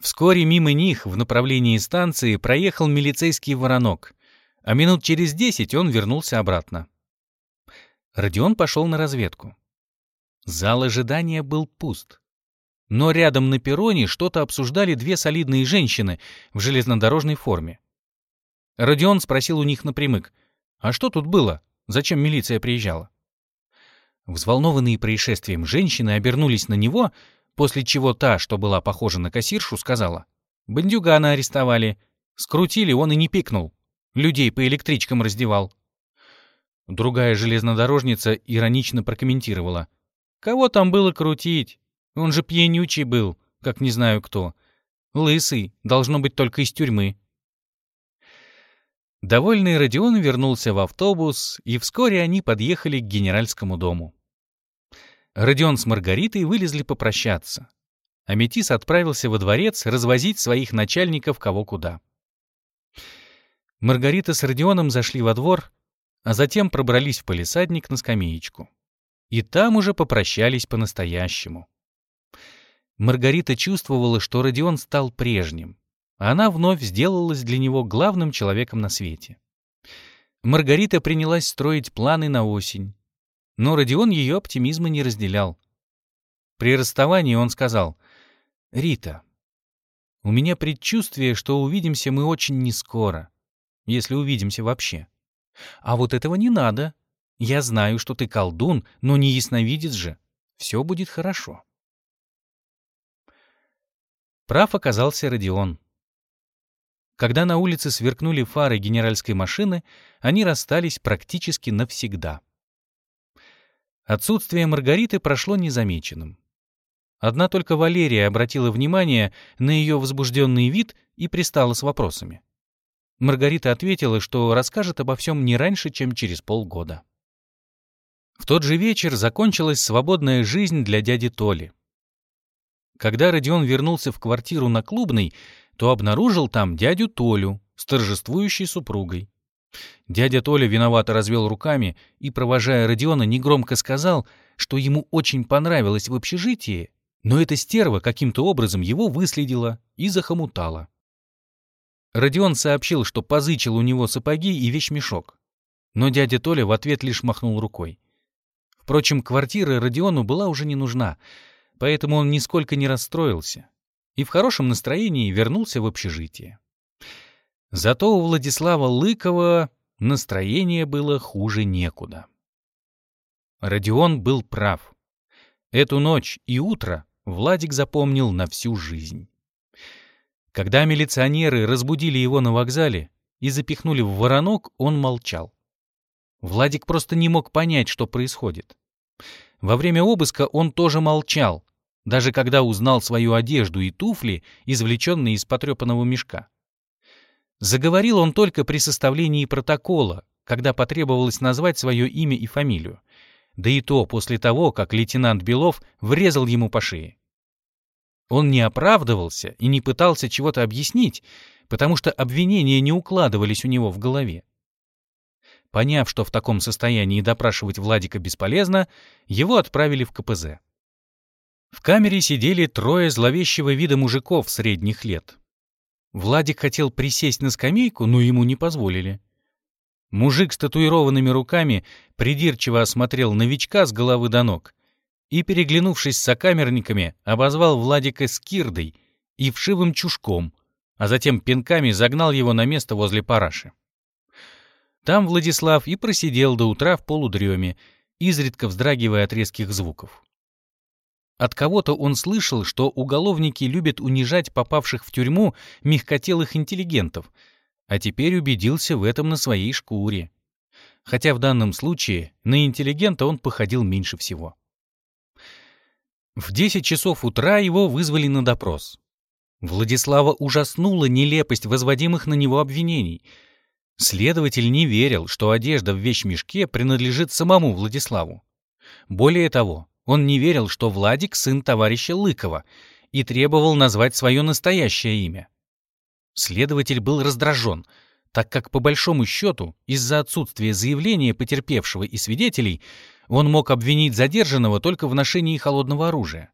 Вскоре мимо них в направлении станции проехал милицейский воронок, а минут через десять он вернулся обратно. Родион пошел на разведку. Зал ожидания был пуст. Но рядом на перроне что-то обсуждали две солидные женщины в железнодорожной форме. Родион спросил у них напрямик, «А что тут было? Зачем милиция приезжала?» Взволнованные происшествием женщины обернулись на него, после чего та, что была похожа на кассиршу, сказала, «Бандюгана арестовали. Скрутили, он и не пикнул. Людей по электричкам раздевал». Другая железнодорожница иронично прокомментировала, «Кого там было крутить? Он же пьянючий был, как не знаю кто. Лысый, должно быть только из тюрьмы». Довольный Родион вернулся в автобус, и вскоре они подъехали к генеральскому дому. Родион с Маргаритой вылезли попрощаться. Аметис отправился во дворец развозить своих начальников кого куда. Маргарита с Родионом зашли во двор, а затем пробрались в полисадник на скамеечку. И там уже попрощались по-настоящему. Маргарита чувствовала, что Родион стал прежним. Она вновь сделалась для него главным человеком на свете. Маргарита принялась строить планы на осень, но Родион ее оптимизма не разделял. При расставании он сказал, «Рита, у меня предчувствие, что увидимся мы очень нескоро, если увидимся вообще. А вот этого не надо. Я знаю, что ты колдун, но не ясновидец же. Все будет хорошо». Прав оказался Родион. Когда на улице сверкнули фары генеральской машины, они расстались практически навсегда. Отсутствие Маргариты прошло незамеченным. Одна только Валерия обратила внимание на ее возбужденный вид и пристала с вопросами. Маргарита ответила, что расскажет обо всем не раньше, чем через полгода. В тот же вечер закончилась свободная жизнь для дяди Толи. Когда Родион вернулся в квартиру на Клубной, то обнаружил там дядю Толю с торжествующей супругой. Дядя Толя виновато развел руками и, провожая Родиона, негромко сказал, что ему очень понравилось в общежитии, но эта стерва каким-то образом его выследила и захомутала. Родион сообщил, что позычил у него сапоги и вещмешок. Но дядя Толя в ответ лишь махнул рукой. Впрочем, квартира Родиону была уже не нужна, поэтому он нисколько не расстроился и в хорошем настроении вернулся в общежитие. Зато у Владислава Лыкова настроение было хуже некуда. Родион был прав. Эту ночь и утро Владик запомнил на всю жизнь. Когда милиционеры разбудили его на вокзале и запихнули в воронок, он молчал. Владик просто не мог понять, что происходит. Во время обыска он тоже молчал, даже когда узнал свою одежду и туфли, извлеченные из потрепанного мешка. Заговорил он только при составлении протокола, когда потребовалось назвать свое имя и фамилию. Да и то после того, как лейтенант Белов врезал ему по шее. Он не оправдывался и не пытался чего-то объяснить, потому что обвинения не укладывались у него в голове. Поняв, что в таком состоянии допрашивать Владика бесполезно, его отправили в КПЗ. В камере сидели трое зловещего вида мужиков средних лет. Владик хотел присесть на скамейку, но ему не позволили. Мужик с татуированными руками придирчиво осмотрел новичка с головы до ног и, переглянувшись с сокамерниками, обозвал Владика скирдой и вшивым чушком, а затем пинками загнал его на место возле параши. Там Владислав и просидел до утра в полудреме, изредка вздрагивая от резких звуков. От кого-то он слышал, что уголовники любят унижать попавших в тюрьму мягкотелых интеллигентов, а теперь убедился в этом на своей шкуре. Хотя в данном случае на интеллигента он походил меньше всего. В 10 часов утра его вызвали на допрос. Владислава ужаснула нелепость возводимых на него обвинений. Следователь не верил, что одежда в вещмешке принадлежит самому Владиславу. Более того, он не верил, что Владик сын товарища Лыкова, и требовал назвать свое настоящее имя. Следователь был раздражен. так как, по большому счету, из-за отсутствия заявления потерпевшего и свидетелей, он мог обвинить задержанного только в ношении холодного оружия.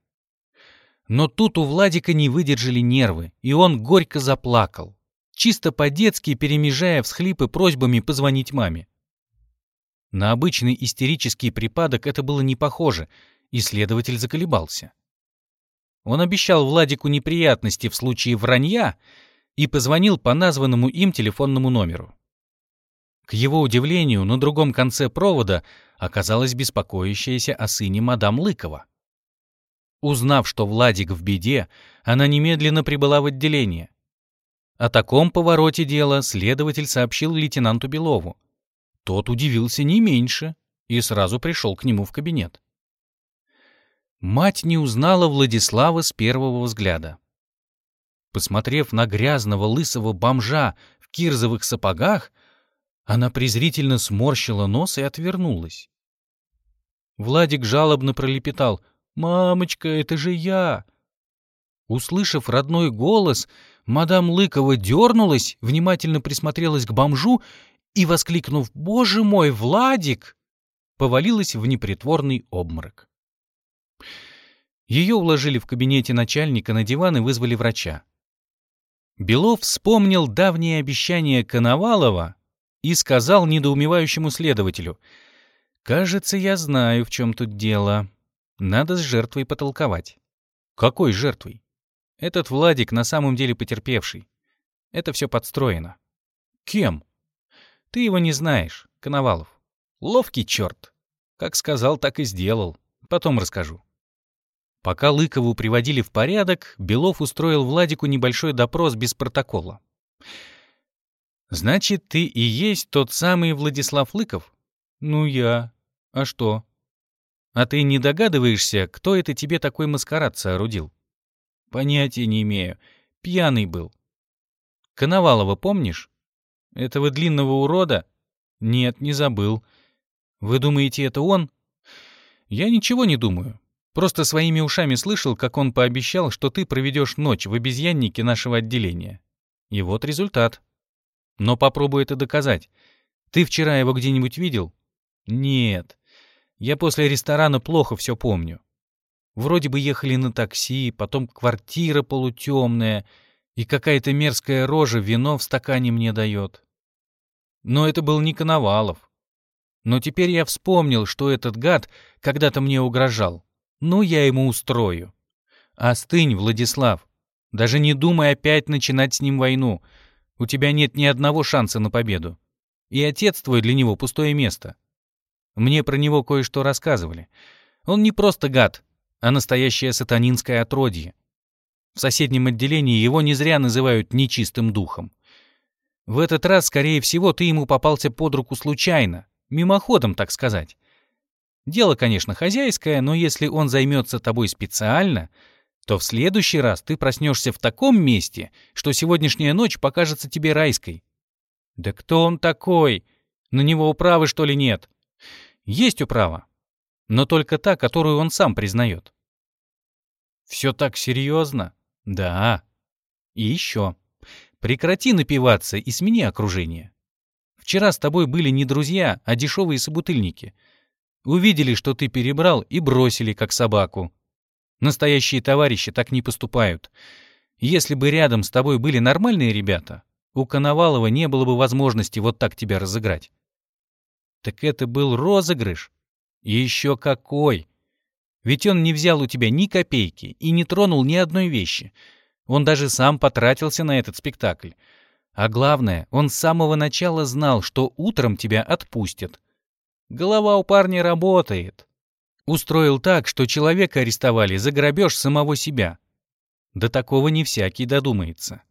Но тут у Владика не выдержали нервы, и он горько заплакал, чисто по-детски перемежая всхлипы просьбами позвонить маме. На обычный истерический припадок это было не похоже, и следователь заколебался. Он обещал Владику неприятности в случае вранья и позвонил по названному им телефонному номеру. К его удивлению, на другом конце провода оказалась беспокоящаяся о сыне мадам Лыкова. Узнав, что Владик в беде, она немедленно прибыла в отделение. О таком повороте дела следователь сообщил лейтенанту Белову. Тот удивился не меньше и сразу пришел к нему в кабинет. Мать не узнала Владислава с первого взгляда. Посмотрев на грязного лысого бомжа в кирзовых сапогах, она презрительно сморщила нос и отвернулась. Владик жалобно пролепетал «Мамочка, это же я!» Услышав родной голос, мадам Лыкова дернулась, внимательно присмотрелась к бомжу и, воскликнув «Боже мой, Владик!», повалилась в непритворный обморок. Ее уложили в кабинете начальника на диван и вызвали врача. Белов вспомнил давнее обещание Коновалова и сказал недоумевающему следователю, «Кажется, я знаю, в чем тут дело. Надо с жертвой потолковать». «Какой жертвой?» «Этот Владик на самом деле потерпевший. Это все подстроено». «Кем?» «Ты его не знаешь, Коновалов. Ловкий черт. Как сказал, так и сделал. Потом расскажу». Пока Лыкову приводили в порядок, Белов устроил Владику небольшой допрос без протокола. «Значит, ты и есть тот самый Владислав Лыков?» «Ну, я. А что?» «А ты не догадываешься, кто это тебе такой маскарад соорудил?» «Понятия не имею. Пьяный был». «Коновалова помнишь? Этого длинного урода?» «Нет, не забыл. Вы думаете, это он?» «Я ничего не думаю. Просто своими ушами слышал, как он пообещал, что ты проведешь ночь в обезьяннике нашего отделения. И вот результат. Но попробуй это доказать. Ты вчера его где-нибудь видел? Нет. Я после ресторана плохо все помню. Вроде бы ехали на такси, потом квартира полутемная, и какая-то мерзкая рожа вино в стакане мне дает. Но это был не Коновалов. Но теперь я вспомнил, что этот гад когда-то мне угрожал. Ну, я ему устрою. Остынь, Владислав. Даже не думай опять начинать с ним войну. У тебя нет ни одного шанса на победу. И отец твой для него пустое место. Мне про него кое-что рассказывали. Он не просто гад, а настоящее сатанинское отродье. В соседнем отделении его не зря называют нечистым духом. В этот раз, скорее всего, ты ему попался под руку случайно, мимоходом, так сказать. Дело, конечно, хозяйское, но если он займется тобой специально, то в следующий раз ты проснешься в таком месте, что сегодняшняя ночь покажется тебе райской. Да кто он такой? На него управы, что ли, нет? Есть управа, но только та, которую он сам признает. Все так серьезно? Да. И еще. Прекрати напиваться и смени окружение. Вчера с тобой были не друзья, а дешевые собутыльники — Увидели, что ты перебрал, и бросили, как собаку. Настоящие товарищи так не поступают. Если бы рядом с тобой были нормальные ребята, у Коновалова не было бы возможности вот так тебя разыграть. Так это был розыгрыш. Еще какой! Ведь он не взял у тебя ни копейки и не тронул ни одной вещи. Он даже сам потратился на этот спектакль. А главное, он с самого начала знал, что утром тебя отпустят. Голова у парня работает. Устроил так, что человека арестовали за грабеж самого себя. До такого не всякий додумается.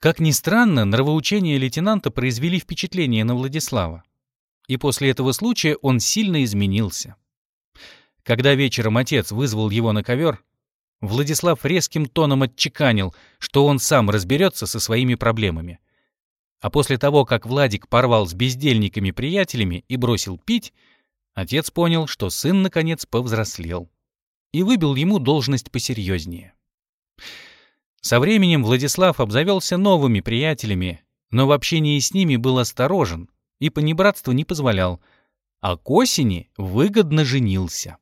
Как ни странно, нравоучения лейтенанта произвели впечатление на Владислава. И после этого случая он сильно изменился. Когда вечером отец вызвал его на ковер, Владислав резким тоном отчеканил, что он сам разберется со своими проблемами — а после того, как Владик порвал с бездельниками-приятелями и бросил пить, отец понял, что сын наконец повзрослел и выбил ему должность посерьезнее. Со временем Владислав обзавелся новыми приятелями, но в общении с ними был осторожен и понебратству не позволял, а к осени выгодно женился.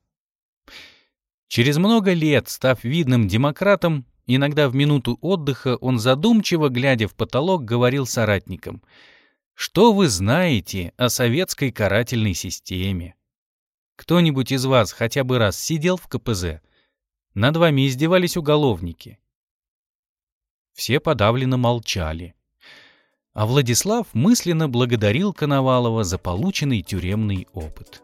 Через много лет, став видным демократом, иногда в минуту отдыха он задумчиво, глядя в потолок, говорил соратникам, «Что вы знаете о советской карательной системе? Кто-нибудь из вас хотя бы раз сидел в КПЗ? Над вами издевались уголовники». Все подавленно молчали. А Владислав мысленно благодарил Коновалова за полученный тюремный опыт.